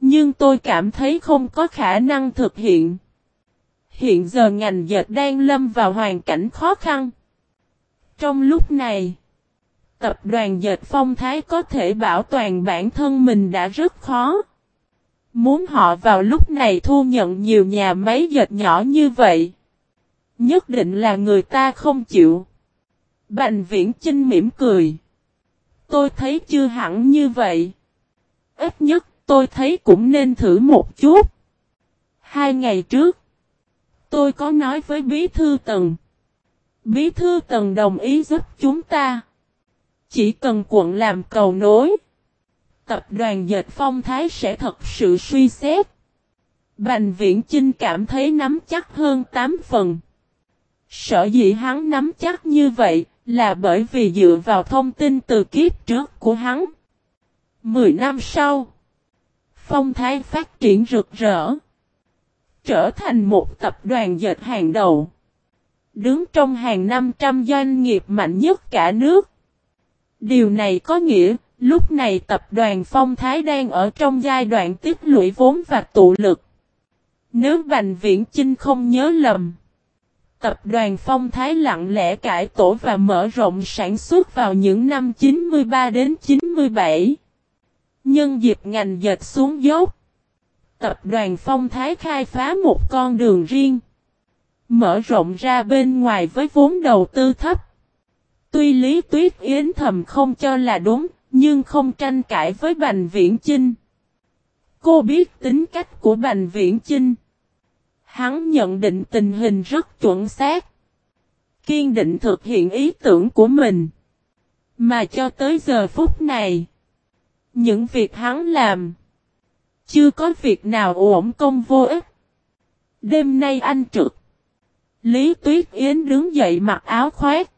Nhưng tôi cảm thấy không có khả năng thực hiện. Hiện giờ ngành dệt đang lâm vào hoàn cảnh khó khăn. Trong lúc này, tập đoàn dệt phong thái có thể bảo toàn bản thân mình đã rất khó. Muốn họ vào lúc này thu nhận nhiều nhà máy dệt nhỏ như vậy. Nhất định là người ta không chịu. Bành viễn Trinh mỉm cười. Tôi thấy chưa hẳn như vậy. Ít nhất tôi thấy cũng nên thử một chút. Hai ngày trước, tôi có nói với Bí Thư Tần. Bí Thư Tần đồng ý giúp chúng ta. Chỉ cần quận làm cầu nối. Tập đoàn dệt phong thái sẽ thật sự suy xét. Bành viễn Trinh cảm thấy nắm chắc hơn 8 phần. Sở dĩ hắn nắm chắc như vậy là bởi vì dựa vào thông tin từ kiếp trước của hắn. Mười năm sau, phong thái phát triển rực rỡ, trở thành một tập đoàn dệt hàng đầu, đứng trong hàng 500 doanh nghiệp mạnh nhất cả nước. Điều này có nghĩa, lúc này tập đoàn phong thái đang ở trong giai đoạn tích lũy vốn và tụ lực. Nếu Bành Viễn Chinh không nhớ lầm, Tập đoàn Phong Thái lặng lẽ cải tổ và mở rộng sản xuất vào những năm 93 đến 97. Nhân dịp ngành dệt xuống dốc. Tập đoàn Phong Thái khai phá một con đường riêng. Mở rộng ra bên ngoài với vốn đầu tư thấp. Tuy Lý Tuyết Yến thầm không cho là đúng, nhưng không tranh cãi với Bành Viễn Chinh. Cô biết tính cách của Bành Viễn Chinh. Hắn nhận định tình hình rất chuẩn xác. Kiên định thực hiện ý tưởng của mình. Mà cho tới giờ phút này, những việc hắn làm, chưa có việc nào ổn công vô ích. Đêm nay anh trực. Lý Tuyết Yến đứng dậy mặc áo khoác.